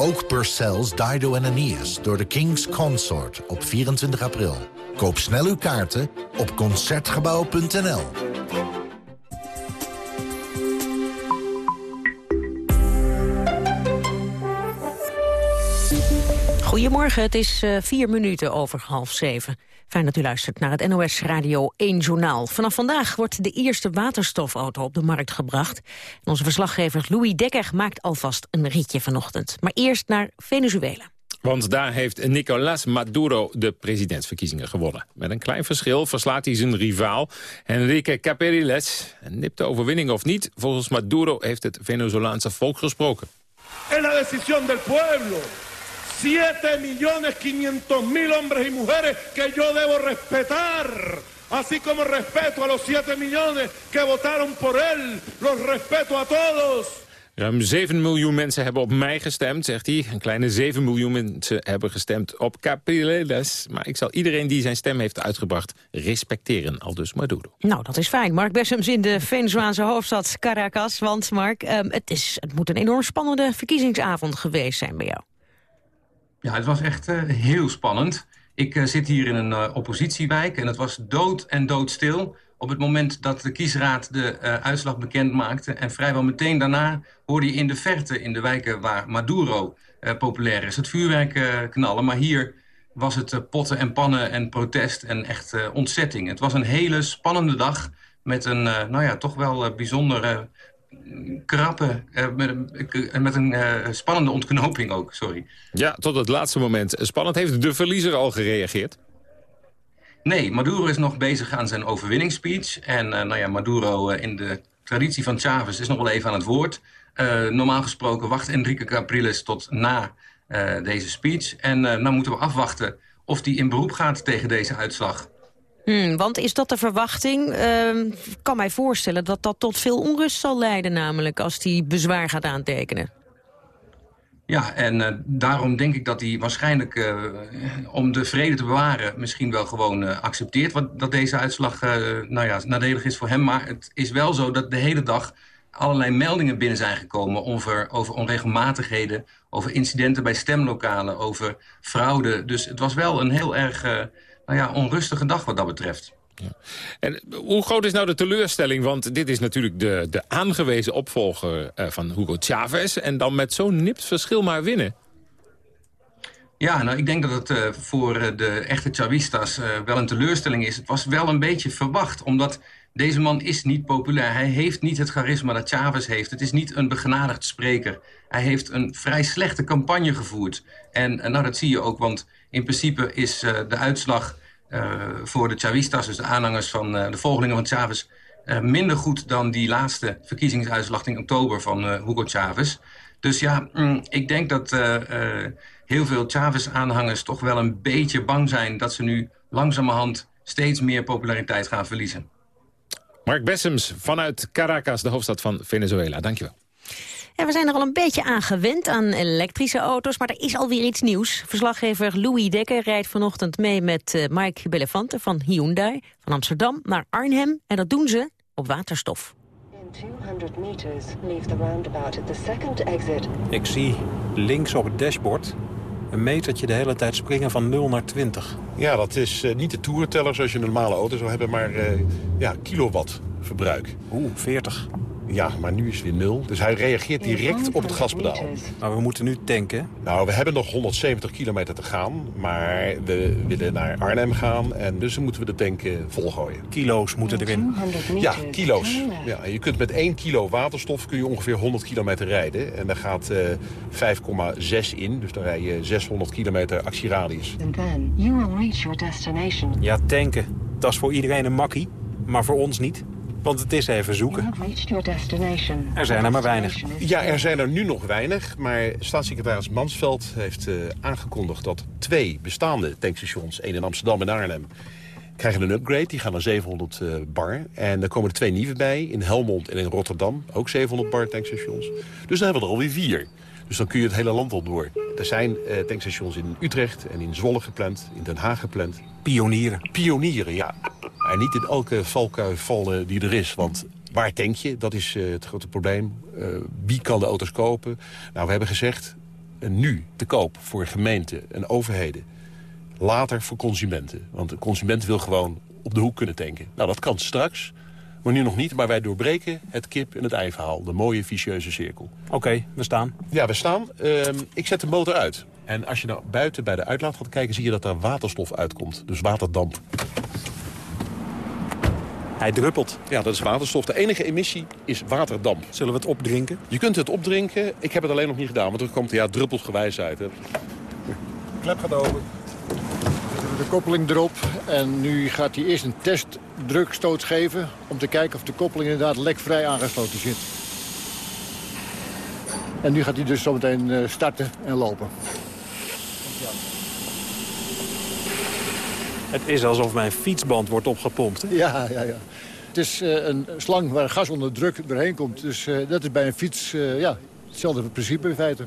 Ook Purcell's Dido en Aeneas door de King's Consort op 24 april. Koop snel uw kaarten op Concertgebouw.nl. Goedemorgen, het is uh, vier minuten over half zeven. Fijn dat u luistert naar het NOS Radio 1 Journaal. Vanaf vandaag wordt de eerste waterstofauto op de markt gebracht. En onze verslaggever Louis Dekker maakt alvast een ritje vanochtend. Maar eerst naar Venezuela. Want daar heeft Nicolás Maduro de presidentsverkiezingen gewonnen. Met een klein verschil verslaat hij zijn rivaal Enrique Capriles. Een nipte overwinning of niet, volgens Maduro heeft het Venezolaanse volk gesproken. Es la decisión del pueblo. 7 millones 500 mil hombres y mujeres que yo debo respetar. Así como respeto a los 7 millones que votaron por él, los respeto a todos. Ruim 7 miljoen mensen hebben op mij gestemd, zegt hij. Een kleine 7 miljoen mensen hebben gestemd op Capriles. Maar ik zal iedereen die zijn stem heeft uitgebracht respecteren, al dus Maduro. Nou, dat is fijn. Mark Bessems in de Venezolaanse hoofdstad Caracas. Want Mark, um, het, is, het moet een enorm spannende verkiezingsavond geweest zijn bij jou. Ja, het was echt uh, heel spannend. Ik uh, zit hier in een uh, oppositiewijk en het was dood en doodstil op het moment dat de kiesraad de uitslag bekend maakte. En vrijwel meteen daarna hoorde je in de verte, in de wijken waar Maduro populair is, het vuurwerk knallen. Maar hier was het potten en pannen en protest en echt ontzetting. Het was een hele spannende dag met een, nou ja, toch wel bijzondere krappe, met, met een spannende ontknoping ook, sorry. Ja, tot het laatste moment. Spannend heeft de verliezer al gereageerd? Nee, Maduro is nog bezig aan zijn overwinningsspeech. En uh, nou ja, Maduro uh, in de traditie van Chavez is nog wel even aan het woord. Uh, normaal gesproken wacht Enrique Capriles tot na deze speech. En nou moeten we afwachten of hij in beroep gaat tegen deze uitslag. Hmm, want is dat de verwachting? Ik kan mij voorstellen dat dat tot veel onrust zal leiden namelijk... als hij bezwaar gaat aantekenen. Ja, en uh, daarom denk ik dat hij waarschijnlijk, uh, om de vrede te bewaren... misschien wel gewoon uh, accepteert wat, dat deze uitslag nou ja, nadelig is voor hem. Maar het is wel zo dat de hele dag allerlei meldingen binnen zijn gekomen... over, over onregelmatigheden, over incidenten bij stemlokalen, over fraude. Dus het was wel een heel erg nou ja, onrustige dag wat dat betreft. En hoe groot is nou de teleurstelling? Want dit is natuurlijk de, de aangewezen opvolger uh, van Hugo Chavez... en dan met zo'n nipt verschil maar winnen. Ja, nou, ik denk dat het uh, voor de echte Chavistas uh, wel een teleurstelling is. Het was wel een beetje verwacht, omdat deze man is niet populair. Hij heeft niet het charisma dat Chavez heeft. Het is niet een begenadigd spreker. Hij heeft een vrij slechte campagne gevoerd. En nou, dat zie je ook, want in principe is de uitslag voor de Chavistas... dus de aanhangers van uh, de volgelingen van Chavez... minder goed dan die laatste verkiezingsuitslag in oktober van Hugo Chavez. Dus ja, mm, ik denk dat heel veel Chavez-aanhangers toch wel een beetje bang zijn... dat ze nu langzamerhand steeds meer populariteit gaan verliezen. Mark Bessems vanuit Caracas, de hoofdstad van Venezuela. Dankjewel. En we zijn er al een beetje aan gewend aan elektrische auto's, maar er is alweer iets nieuws. Verslaggever Louis Dekker rijdt vanochtend mee met uh, Mike Bellefante van Hyundai... van Amsterdam naar Arnhem en dat doen ze op waterstof. Ik zie links op het dashboard een metertje de hele tijd springen van 0 naar 20. Ja, dat is uh, niet de toerenteller zoals je een normale auto zou hebben, maar uh, ja, kilowatt verbruik. Oeh, 40. Ja, maar nu is het weer nul. Dus hij reageert direct op het gaspedaal. Maar we moeten nu tanken. Nou, we hebben nog 170 kilometer te gaan. Maar we willen naar Arnhem gaan. En dus moeten we de tank volgooien. Kilo's moeten erin. Ja, kilo's. Ja, je kunt met 1 kilo waterstof kun je ongeveer 100 kilometer rijden. En daar gaat uh, 5,6 in. Dus dan rij je 600 kilometer actieradius. Ja, tanken. Dat is voor iedereen een makkie. Maar voor ons niet. Want het is even zoeken. Er zijn er maar weinig. Ja, er zijn er nu nog weinig. Maar staatssecretaris Mansveld heeft uh, aangekondigd... dat twee bestaande tankstations, één in Amsterdam en Arnhem... krijgen een upgrade. Die gaan naar 700 uh, bar. En er komen er twee nieuwe bij. In Helmond en in Rotterdam. Ook 700 bar tankstations. Dus dan hebben we er alweer vier. Dus dan kun je het hele land al door. Er zijn uh, tankstations in Utrecht en in Zwolle gepland. In Den Haag gepland. Pionieren. Pionieren, ja. En niet in elke valkuil vallen die er is. Want waar tank je? Dat is uh, het grote probleem. Uh, wie kan de auto's kopen? Nou, we hebben gezegd, nu te koop voor gemeenten en overheden. Later voor consumenten. Want de consument wil gewoon op de hoek kunnen tanken. Nou, dat kan straks. Maar nu nog niet, maar wij doorbreken het kip- en het ei-verhaal. De mooie, vicieuze cirkel. Oké, okay, we staan. Ja, we staan. Uh, ik zet de motor uit. En als je nou buiten bij de uitlaat gaat kijken... zie je dat er waterstof uitkomt. Dus waterdamp. Hij druppelt. Ja, dat is waterstof. De enige emissie is waterdamp. Zullen we het opdrinken? Je kunt het opdrinken. Ik heb het alleen nog niet gedaan, want er komt ja, druppelsgewijs uit. Hè. De klep gaat open. De koppeling erop. En nu gaat hij eerst een testdrukstoot geven... om te kijken of de koppeling inderdaad lekvrij aangesloten zit. En nu gaat hij dus zometeen starten en lopen. Het is alsof mijn fietsband wordt opgepompt. Hè? Ja, ja, ja. Het is uh, een slang waar gas onder druk doorheen komt. Dus uh, dat is bij een fiets uh, ja, hetzelfde principe in feite.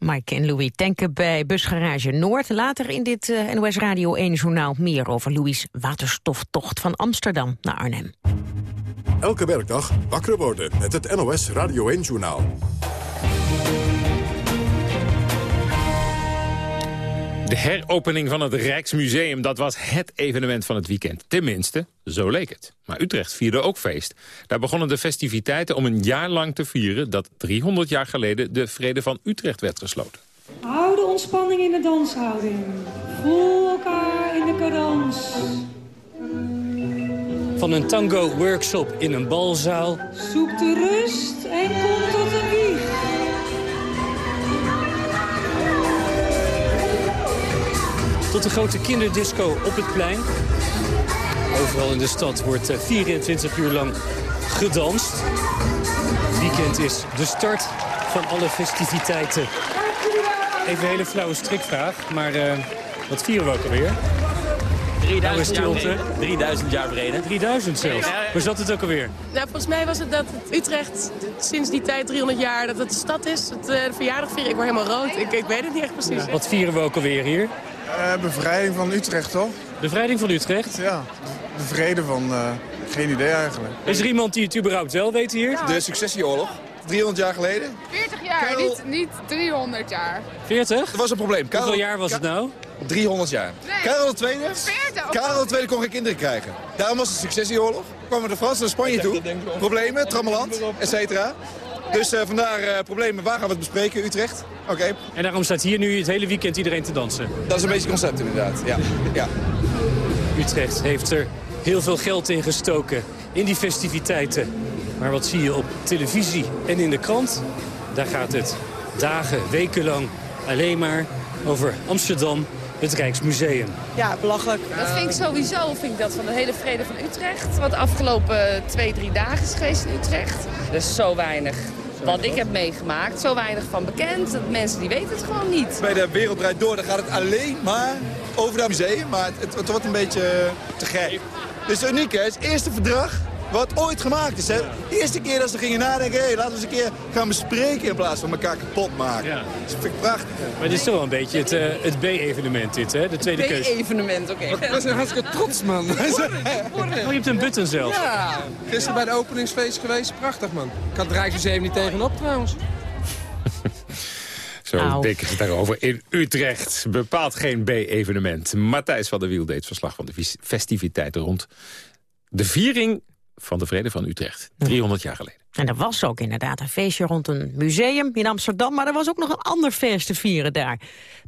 Mike en Louis tanken bij Busgarage Noord. Later in dit NOS Radio 1-journaal meer over Louis' waterstoftocht van Amsterdam naar Arnhem. Elke werkdag wakker worden met het NOS Radio 1-journaal. De heropening van het Rijksmuseum, dat was het evenement van het weekend. Tenminste, zo leek het. Maar Utrecht vierde ook feest. Daar begonnen de festiviteiten om een jaar lang te vieren... dat 300 jaar geleden de Vrede van Utrecht werd gesloten. Hou de ontspanning in de danshouding. Voel elkaar in de cadans. Van een tango-workshop in een balzaal. Zoek de rust en kom tot een Tot de grote kinderdisco op het plein. Overal in de stad wordt 24 uur lang gedanst. Weekend is de start van alle festiviteiten. Even een hele flauwe strikvraag, maar uh, wat vieren we ook alweer? 3000 jaar vrede. 3000 jaar vrede. 3000 zelfs. Hoe zat het ook alweer? Nou, volgens mij was het dat het Utrecht sinds die tijd 300 jaar dat het de stad is. Het, uh, de verjaardag vieren, ik word helemaal rood. Ik, ik weet het niet echt precies. Ja. Wat vieren we ook alweer hier? Uh, bevrijding van Utrecht, toch? Bevrijding van Utrecht? Ja, de vrede van... Uh, geen idee eigenlijk. Is er iemand die het überhaupt wel weet hier? Ja. De successieoorlog. 300 jaar geleden. 40 jaar, Karel- niet, niet 300 jaar. 40? Dat was een probleem. Karel, Hoeveel jaar was het nou? 300 jaar. Nee. Karel II, 40? Karel II kon geen kinderen krijgen. Daarom was het een successieoorlog. Kwamen de Fransen naar Spanje toe. Problemen, trammeland, et cetera. Dus eh, vandaar eh, problemen. Waar gaan we het bespreken? Utrecht? Oké. En daarom staat hier nu het hele weekend iedereen te dansen. Dat is een beetje het concept inderdaad. Ja. ja. Utrecht heeft er heel veel geld in gestoken in die festiviteiten. Maar wat zie je op televisie en in de krant? Daar gaat het dagen, wekenlang alleen maar over Amsterdam, het Rijksmuseum. Ja, belachelijk. Dat vind ik sowieso, vind ik dat van de hele vrede van Utrecht. Wat de afgelopen twee, drie dagen is geweest in Utrecht. Dus zo weinig wat ik heb meegemaakt. Zo weinig van bekend. Dat mensen die weten het gewoon niet. Bij de Wereld Draait Door dan gaat het alleen maar over dat museum. Maar het, het, het wordt een beetje te gek. Het is uniek, hè? Het is het eerste verdrag wat ooit gemaakt is. Hè? De eerste keer dat ze gingen nadenken, hey, laten we eens een keer gaan bespreken in plaats van elkaar kapot maken. Dat vind ik prachtig. Maar dit is toch wel een beetje het, eh, het B-evenement dit, hè? De tweede keus. evenement oké. We zijn hartstikke trots, man. Oh, je hebt een button zelf. Ja, gisteren bij de openingsfeest geweest. Prachtig, man. Ik had het Rijksmuseum niet tegenop, trouwens. Zo dikken ze daarover in Utrecht. Bepaalt geen B-evenement. Matthijs van der Wiel deed verslag van de festiviteiten rond de viering van de Vrede van Utrecht. 300 jaar geleden. En er was ook inderdaad een feestje rond een museum in Amsterdam... maar er was ook nog een ander feest te vieren daar.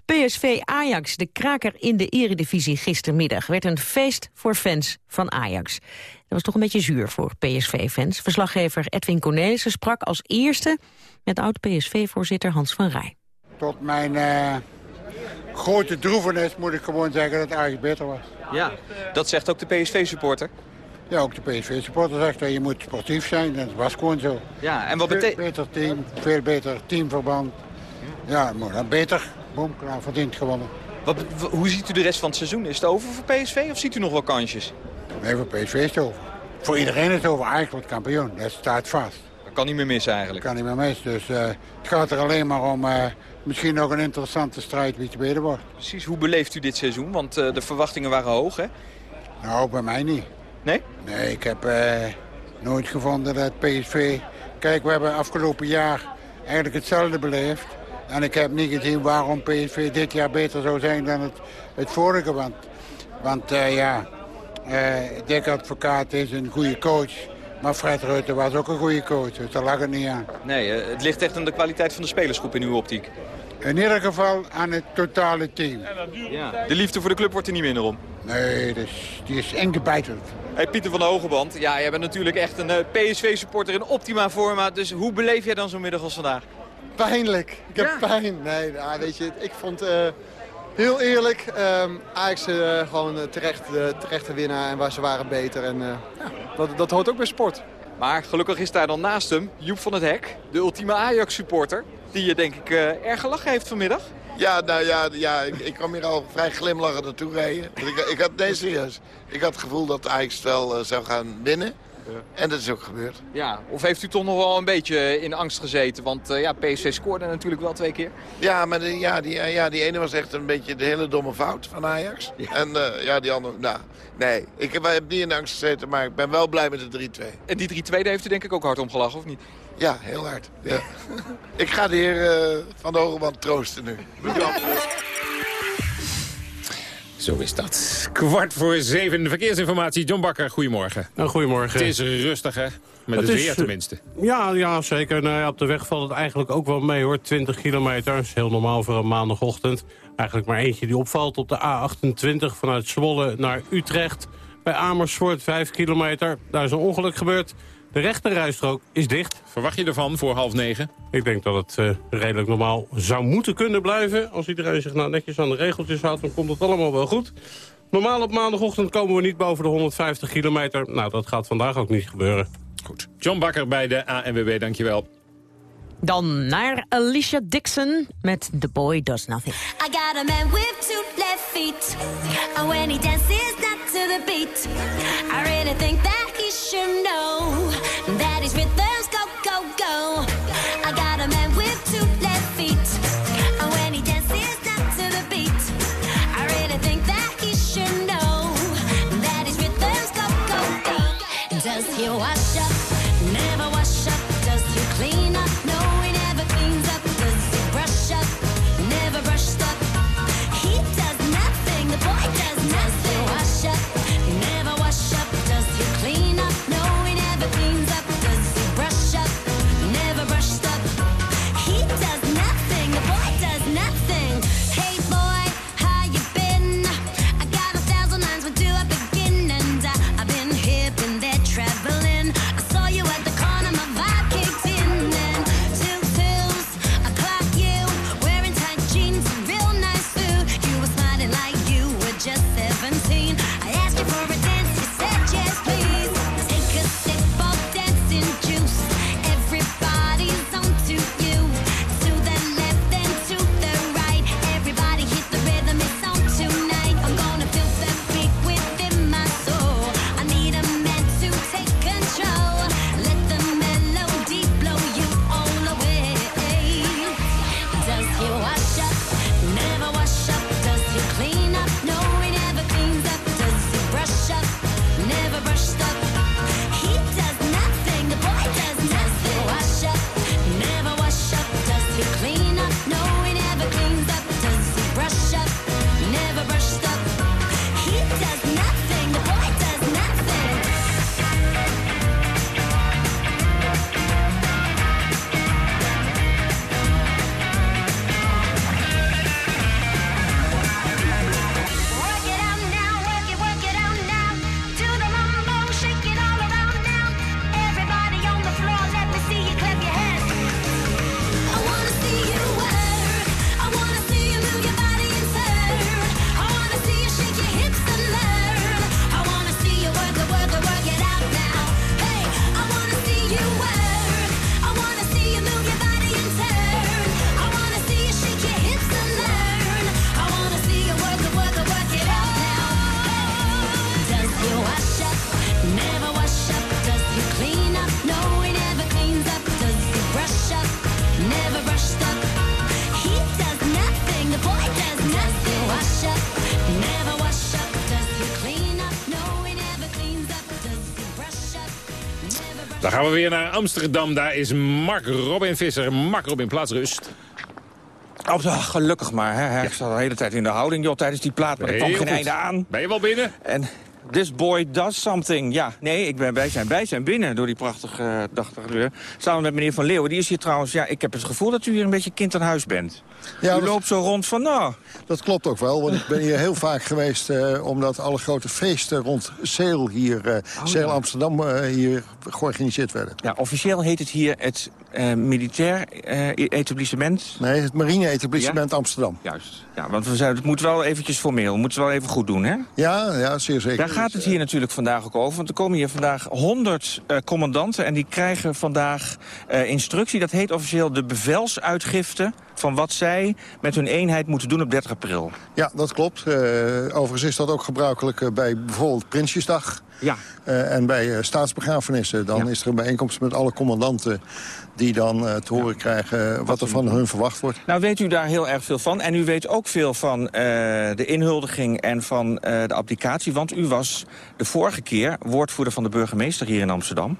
PSV Ajax, de kraker in de eredivisie gistermiddag... werd een feest voor fans van Ajax. Dat was toch een beetje zuur voor PSV-fans. Verslaggever Edwin Cornelissen sprak als eerste... met oud-PSV-voorzitter Hans van Rij. Tot mijn eh, grote droevenis moet ik gewoon zeggen dat Ajax beter was. Ja, dat zegt ook de PSV-supporter. Ja, ook de PSV-supporter zegt dat je moet sportief zijn. Dat was gewoon zo. Ja, en wat Veel betekent... beter team, veel beter teamverband. Ja, maar dan beter. Boom, klaar, verdiend gewonnen. Wat, hoe ziet u de rest van het seizoen? Is het over voor PSV of ziet u nog wel kansjes? Nee, voor PSV is het over. Voor iedereen is het over. Ajax wordt kampioen. Dat staat vast. Dat kan niet meer missen eigenlijk. Dat kan niet meer mis. Dus eh, het gaat er alleen maar om eh, misschien nog een interessante strijd wie tweede wordt. Precies, hoe beleeft u dit seizoen? Want eh, de verwachtingen waren hoog, hè? Nou, bij mij niet. Nee? Nee, ik heb eh, nooit gevonden dat PSV... Kijk, we hebben afgelopen jaar eigenlijk hetzelfde beleefd. En ik heb niet gezien waarom PSV dit jaar beter zou zijn dan het, het vorige. Want, want eh, ja, eh Dick Advocaat is een goede coach. Maar Fred Rutte was ook een goede coach, dus daar lag het niet aan. Nee, het ligt echt aan de kwaliteit van de spelersgroep in uw optiek. In ieder geval aan het totale team. Ja. De liefde voor de club wordt er niet minder om. Nee, dus, die is ingebeiteld. Hey, Pieter van der Hogeband, ja, jij bent natuurlijk echt een eh, PSV-supporter in optima forma. Dus hoe beleef jij dan zo'n middag als vandaag? Pijnlijk. Ik heb pijn. Nee, nou, weet je, ik vond eh, heel eerlijk. ehm Ajax eh, gewoon eh, terecht, de winnaar en waar ze waren beter. En ja, dat, dat hoort ook bij sport. Maar gelukkig is daar dan naast hem Joep van het Hek, de ultieme Ajax-supporter. Die je denk ik erg gelachen heeft vanmiddag. Ja, nou ja, ja ik, ik kwam hier al vrij glimlachend naartoe rijden. Ik, ik had, nee, serieus. Ik had het gevoel dat Ajax wel eh, zou gaan winnen. En dat is ook gebeurd. Ja, of heeft u toch nog wel een beetje in angst gezeten? Want eh, ja, PSV scoorde natuurlijk wel twee keer. Ja, maar de- ja, die, ja, die ene was echt een beetje de hele domme fout van Ajax. En eh, ja, die andere, nou, nee. Ik heb, heb niet in angst gezeten, maar ik ben wel blij met de 3-2. En die 3-2 daar heeft u denk ik ook hard om gelachen, of niet? Ja, heel hard. Ja. ik ga de heer eh, Van de Hogeband troosten nu. Zo is dat. Kwart voor zeven. Verkeersinformatie. John Bakker, goedemorgen. Nou, goedemorgen. Het is rustig, hè? Met Het het is, weer tenminste. Ja, ja zeker. Nou ja, op de weg valt het eigenlijk ook wel mee hoor. 20 kilometer, is heel normaal voor een maandagochtend. Eigenlijk maar eentje die opvalt op de A28 vanuit Zwolle naar Utrecht. Bij Amersfoort 5 kilometer. Daar is een ongeluk gebeurd. De rechterrijstrook is dicht. Verwacht je ervan voor half negen? Ik denk dat het eh, redelijk normaal zou moeten kunnen blijven. Als iedereen zich nou netjes aan de regeltjes houdt, dan komt het allemaal wel goed. Normaal op maandagochtend komen we niet boven de 150 kilometer. Nou, dat gaat vandaag ook niet gebeuren. Goed. John Bakker bij de ANWB, dankjewel. Dan naar Alicia Dixon met The Boy Does Nothing. I got a man with two left feet. And when he dances not to the beat, I really think that he should know Dan gaan we weer naar Amsterdam. Daar is Mark Robin Visser. Mark Robin, plaatsrust. Oh, gelukkig maar. Hè. Ik zat de hele tijd in de houding joh, tijdens die plaat, maar er kwam geen goed. einde aan. Ben je wel binnen? En this boy does something. Ja, nee, ik ben, wij, zijn, wij zijn binnen door die prachtige uh, dagdeur. Samen met meneer Van Leeuwen. Die is hier trouwens, ja, ik heb het gevoel dat u hier een beetje kind aan huis bent. Ja, u dat- loopt zo rond van, nou... Dat klopt ook wel, want ik ben hier heel vaak geweest... eh, omdat alle grote feesten rond Seel hier, eh Seel Amsterdam, eh, hier georganiseerd werden. Ja, officieel heet het hier het eh, militair eh, etablissement. Nee, het marine-etablissement Amsterdam. Juist. Ja, want we zijn, het moet wel eventjes formeel. We moeten het wel even goed doen, hè? Ja, ja zeer zeker. Daar gaat het hier natuurlijk vandaag ook over. Want er komen hier vandaag 100 eh, commandanten... en die krijgen vandaag eh, instructie. Dat heet officieel de bevelsuitgifte... van wat zij met hun eenheid moeten doen op 30 april. Ja, dat klopt. Eh, overigens is dat ook gebruikelijk bij bijvoorbeeld Prinsjesdag. Ja. En bij staatsbegrafenissen. Dan is er een bijeenkomst met alle commandanten... die dan eh, te horen krijgen wat er van hun verwacht wordt. Nou weet u daar heel erg veel van. En u weet ook veel van eh, de inhuldiging en van eh, de applicatie. Want u was de vorige keer woordvoerder van de burgemeester hier in Amsterdam.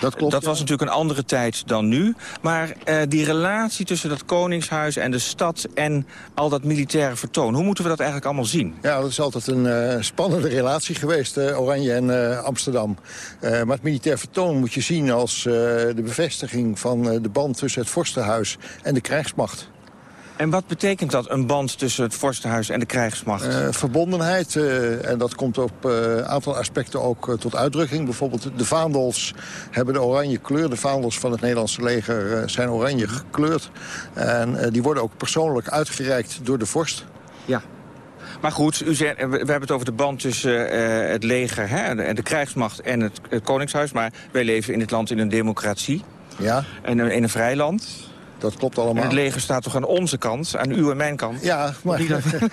Dat klopt. Dat was natuurlijk een andere tijd dan nu. Maar eh, die relatie tussen dat koningshuis en de stad en al dat militaire vertoon... hoe moeten we dat eigenlijk allemaal zien? Ja, dat is altijd een eh, spannende relatie geweest, eh, Oranje en Amsterdam. Maar het militair vertoon moet je zien als de bevestiging van de band tussen het vorstenhuis en de krijgsmacht. En wat betekent dat, een band tussen het vorstenhuis en de krijgsmacht? Eh, verbondenheid, eh, en dat komt op een aantal aspecten ook eh, tot uitdrukking. Bijvoorbeeld de vaandels hebben de oranje kleur. De vaandels van het Nederlandse leger eh, zijn oranje gekleurd. En eh, die worden ook persoonlijk uitgereikt door de vorst. Ja. Maar goed, u zei, we hebben het over de band tussen eh, het leger hè, en de krijgsmacht en het, het koningshuis. Maar wij leven in dit land in een democratie. Ja. En in een vrij land. Dat klopt En allemaal. het leger staat toch aan onze kant, aan uw en mijn kant? Ja, maar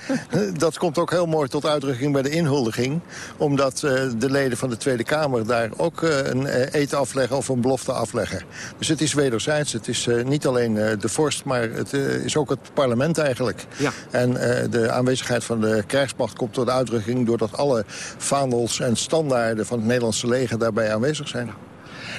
dat komt ook heel mooi tot uitdrukking bij de inhuldiging. Omdat eh, de leden van de Tweede Kamer daar ook eh, een eh, eten afleggen of een belofte afleggen. Dus het is wederzijds. Het is niet alleen de vorst, maar het is ook het parlement eigenlijk. Ja. En de aanwezigheid van de krijgsmacht komt tot uitdrukking... doordat alle vaandels en standaarden van het Nederlandse leger daarbij aanwezig zijn.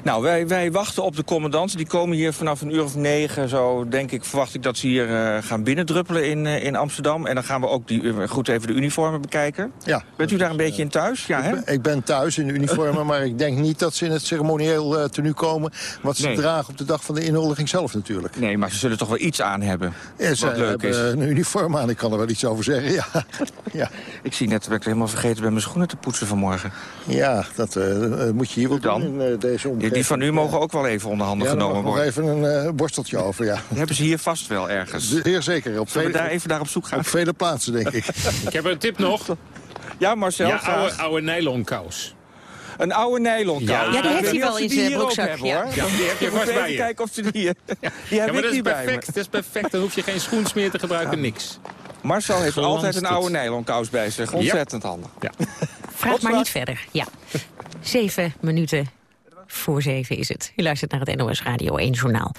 Nou, wij, wij wachten op de commandanten. Die komen hier vanaf een uur of negen, zo denk ik, verwacht ik dat ze hier eh, gaan binnendruppelen in, eh, in Amsterdam. En dan gaan we ook die, eh, goed even de uniformen bekijken. Ja. Bent u daar een beetje in thuis? Ja, hè? Ik ben, ik ben thuis in de uniformen, maar ik denk niet dat ze in het ceremonieel tenue komen. Wat ze Nee. dragen op de dag van de inhuldiging zelf natuurlijk. Nee, maar ze zullen toch wel iets aan hebben. Ja, ze wat leuk is. een uniform aan, ik kan er wel iets over zeggen, ja. ja. Ik zie net dat ik helemaal vergeten ben mijn schoenen te poetsen vanmorgen. Ja, dat moet je hier wel Dan? doen in deze omgeving. Die van u mogen ook wel even onder handen ja, genomen nog worden. even een eh, borsteltje over, ja. Die hebben ze hier vast wel ergens. Zeer zeker. Op Zullen we daar even naar op zoek gaan? op vele plaatsen, denk ik. Ik heb een tip nog. Ja, Marcel, Ja, oude, oude nylon kous. Een oude nylon Ja. Ja, die heeft hij wel in zijn hier ook broekzak, hebben, ja. hoor. Ja, die heb je vast bij even je. kijken of ze die... Die Ja, heb maar ik dat is niet bij me. perfect. Dat is perfect. Dan hoef je geen schoensmeer te gebruiken, niks. Marcel heeft Gelanst altijd een oude nylon kous bij zich. Ontzettend handig. Ja. Vraag maar niet verder. Ja. Zeven minuten voor zeven is het. U luistert naar het NOS Radio 1 Journaal.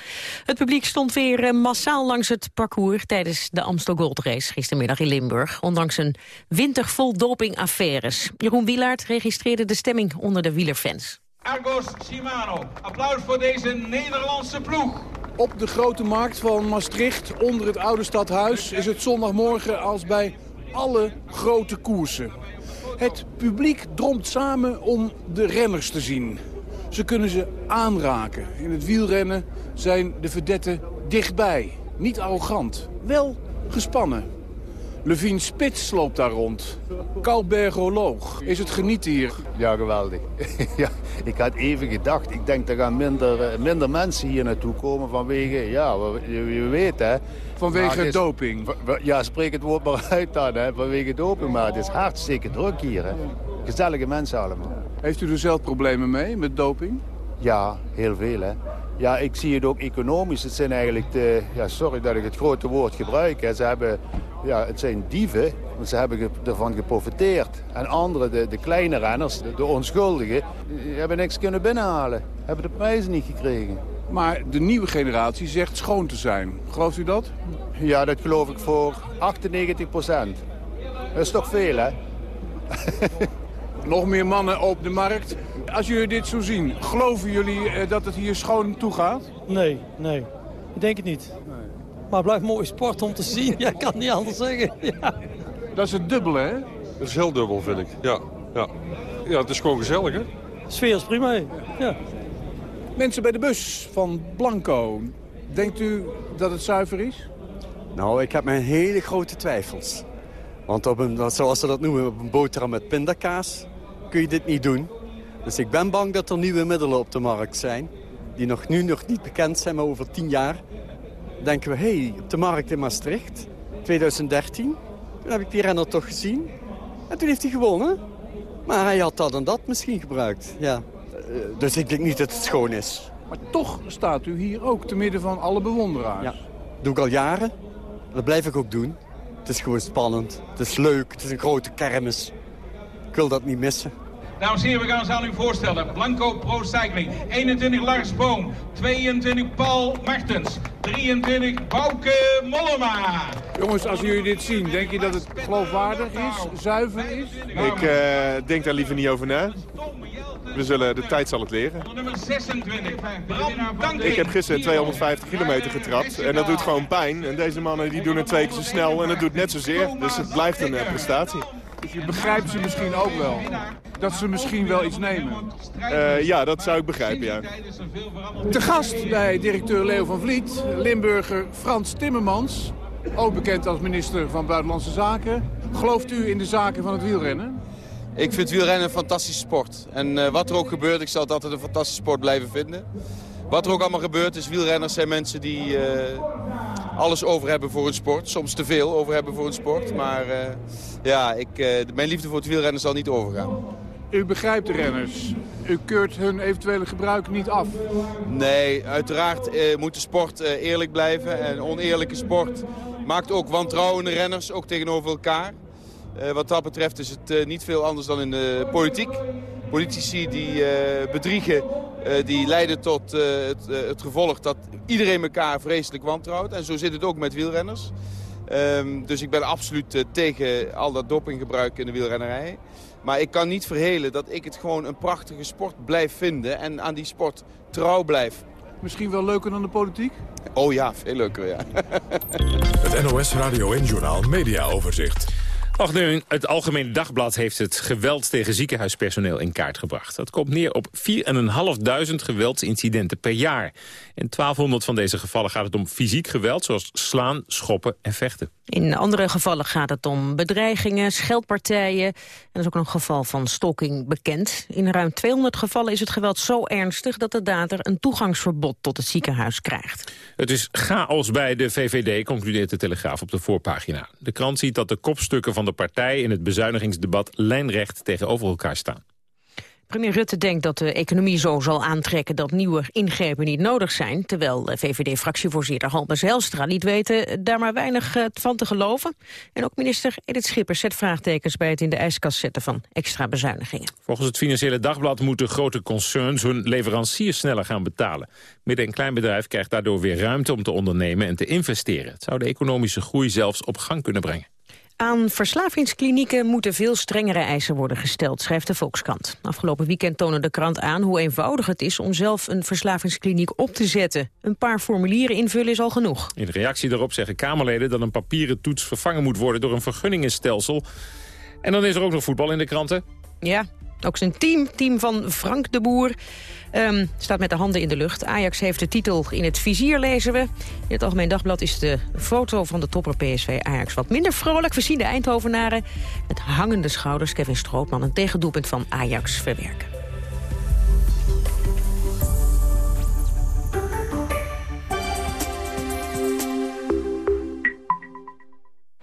Het publiek stond weer eh, massaal langs het parcours... tijdens de Amstel Gold Race gistermiddag in Limburg... ondanks een winter vol dopingaffaires. Jeroen Wielaert registreerde de stemming onder de wielerfans. Argos Shimano. Applaus voor deze Nederlandse ploeg. Op de grote markt van Maastricht, onder het oude stadhuis... is het zondagmorgen als bij alle grote koersen. Het publiek dromt samen om de renners te zien. Ze kunnen ze aanraken. In het wielrennen zijn de verdetten dichtbij. Niet arrogant, wel gespannen. Levine Spits loopt daar rond. Calbergoloog. Is het genieten hier? Ja, geweldig. ja, ik had even gedacht, ik denk er gaan minder, eh, minder mensen hier naartoe komen vanwege, ja, je, weet hè. Vanwege is- doping. Ja, spreek het woord maar uit dan, hè, vanwege doping. Maar het is hartstikke druk hier, hè. Gezellige mensen allemaal. Heeft u er zelf problemen mee met doping? Ja, heel veel, hè. Ja, ik zie het ook economisch. Het zijn eigenlijk de, ja, sorry dat ik het grote woord gebruik, hè. Ze hebben, ja, het zijn dieven, want ze hebben ervan geprofiteerd. En anderen, de, de kleine renners, de, de onschuldigen, die hebben niks kunnen binnenhalen. Hebben de prijzen niet gekregen. Maar de nieuwe generatie zegt schoon te zijn. Gelooft u dat? Ja, dat geloof ik voor 98 procent. Dat is toch veel, hè? Nog meer mannen op de markt. Als jullie dit zo zien, geloven jullie eh, dat het hier schoon toe gaat? Nee, nee. Ik denk het niet. Maar het blijft mooi sport om te zien. Ja, ik kan niet anders zeggen. Ja. Dat is het dubbele, hè? Dat is heel dubbel, vind ik. Ja, ja. ja het is gewoon gezellig, hè? sfeer is prima. Ja. Mensen bij de bus van Blanco. Denkt u dat het zuiver is? Nou, ik heb mijn hele grote twijfels. Want op een, zoals ze dat noemen, op een boterham met pindakaas kun je dit niet doen. Dus ik ben bang dat er nieuwe middelen op de markt zijn... die nog nu nog niet bekend zijn, maar over tien jaar... denken we, hé, hey, op de markt in Maastricht, 2013... toen heb ik die renner toch gezien. En toen heeft hij gewonnen. Maar hij had dat en dat misschien gebruikt, ja. Eh, Dus ik denk niet dat het schoon is. Maar toch staat u hier ook te midden van alle bewonderaars. Ja, doe ik al jaren. Dat blijf ik ook doen. Het is gewoon spannend. Het is leuk. Het is een grote kermis. Ik wil dat niet missen. Dames en heren, we gaan ze aan u voorstellen. Blanco Pro Cycling. 21 Lars Boom. 22 Paul Martens. 23 Bouke Mollema. Jongens, als jullie dit zien, denk je dat het geloofwaardig is, zuiver is? Ik uh, denk daar liever niet over na. We zullen, de tijd zal het leren. Nummer 26, Bram Ik heb gisteren 250 kilometer getrapt en dat doet gewoon pijn. En deze mannen die doen het twee keer zo snel en het doet net zozeer. Dus het blijft een uh, prestatie. Je begrijpt ze misschien ook wel? Dat ze misschien wel iets nemen? Uh, ja, dat zou ik begrijpen, ja. Te gast bij directeur Leo van Vliet, Limburger Frans Timmermans. Ook bekend als minister van Buitenlandse Zaken. Gelooft u in de zaken van het wielrennen? Ik vind wielrennen een fantastische sport. En uh, wat er ook gebeurt, ik zal het altijd een fantastische sport blijven vinden. Wat er ook allemaal gebeurt is, wielrenners zijn mensen die uh, alles over hebben voor hun sport. Soms te veel over hebben voor hun sport. Maar uh, ja, ik, mijn liefde voor het wielrennen zal niet overgaan. U begrijpt de renners. U keurt hun eventuele gebruik niet af. Nee, uiteraard moet de sport eerlijk blijven. En oneerlijke sport maakt ook wantrouwende renners, ook tegenover elkaar. Uh, wat dat betreft is het uh, niet veel anders dan in de politiek. Politici die uh, bedriegen, die leiden tot het, het, gevolg dat iedereen elkaar vreselijk wantrouwt. En zo zit het ook met wielrenners. Um, dus ik ben absoluut tegen al dat dopinggebruik in de wielrennerij. Maar ik kan niet verhelen dat ik het gewoon een prachtige sport blijf vinden en aan die sport trouw blijf. Misschien wel leuker dan de politiek? Oh ja, veel leuker, ja. het NOS Radio en Journaal Media Overzicht. Het Algemeen Dagblad heeft het geweld tegen ziekenhuispersoneel in kaart gebracht. Dat komt neer op 4.500 geweldsincidenten per jaar. In 1200 van deze gevallen gaat het om fysiek geweld, zoals slaan, schoppen en vechten. In andere gevallen gaat het om bedreigingen, scheldpartijen. En er is ook een geval van stalking bekend. In ruim 200 gevallen is het geweld zo ernstig... dat de dader een toegangsverbod tot het ziekenhuis krijgt. Het is chaos bij de VVD, concludeert de Telegraaf op de voorpagina. De krant ziet dat de kopstukken van de partij... in het bezuinigingsdebat lijnrecht tegenover elkaar staan. Premier Rutte denkt dat de economie zo zal aantrekken dat nieuwe ingrepen niet nodig zijn, terwijl VVD-fractievoorzitter Halbe Zijlstra liet weten daar maar weinig van te geloven. En ook minister Edith Schippers zet vraagtekens bij het in de ijskast zetten van extra bezuinigingen. Volgens het Financiële Dagblad moeten grote concerns hun leveranciers sneller gaan betalen. Midden- en kleinbedrijf krijgt daardoor weer ruimte om te ondernemen en te investeren. Het zou de economische groei zelfs op gang kunnen brengen. Aan verslavingsklinieken moeten veel strengere eisen worden gesteld, schrijft de Volkskrant. Afgelopen weekend toonde de krant aan hoe eenvoudig het is om zelf een verslavingskliniek op te zetten. Een paar formulieren invullen is al genoeg. In reactie daarop zeggen Kamerleden dat een papieren toets vervangen moet worden door een vergunningenstelsel. En dan is er ook nog voetbal in de kranten. Ja, ook zijn team, team van Frank de Boer, um, staat met de handen in de lucht. Ajax heeft de titel in het vizier, lezen we. In het Algemeen Dagblad is de foto van de topper PSV Ajax wat minder vrolijk. We zien de Eindhovenaren met hangende schouders. Kevin Strootman een tegendoelpunt van Ajax verwerken.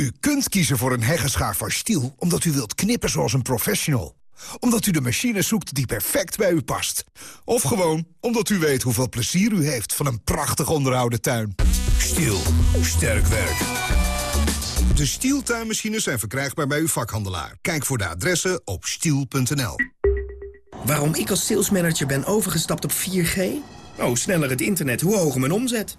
U kunt kiezen voor een heggenschaar van Stiel omdat u wilt knippen zoals een professional. Omdat u de machine zoekt die perfect bij u past. Of gewoon omdat u weet hoeveel plezier u heeft van een prachtig onderhouden tuin. Stiel. Sterk werk. De Stiel tuinmachines zijn verkrijgbaar bij uw vakhandelaar. Kijk voor de adressen op stiel.nl. Waarom ik als salesmanager ben overgestapt op 4G? Oh, sneller het internet, hoe hoger mijn omzet.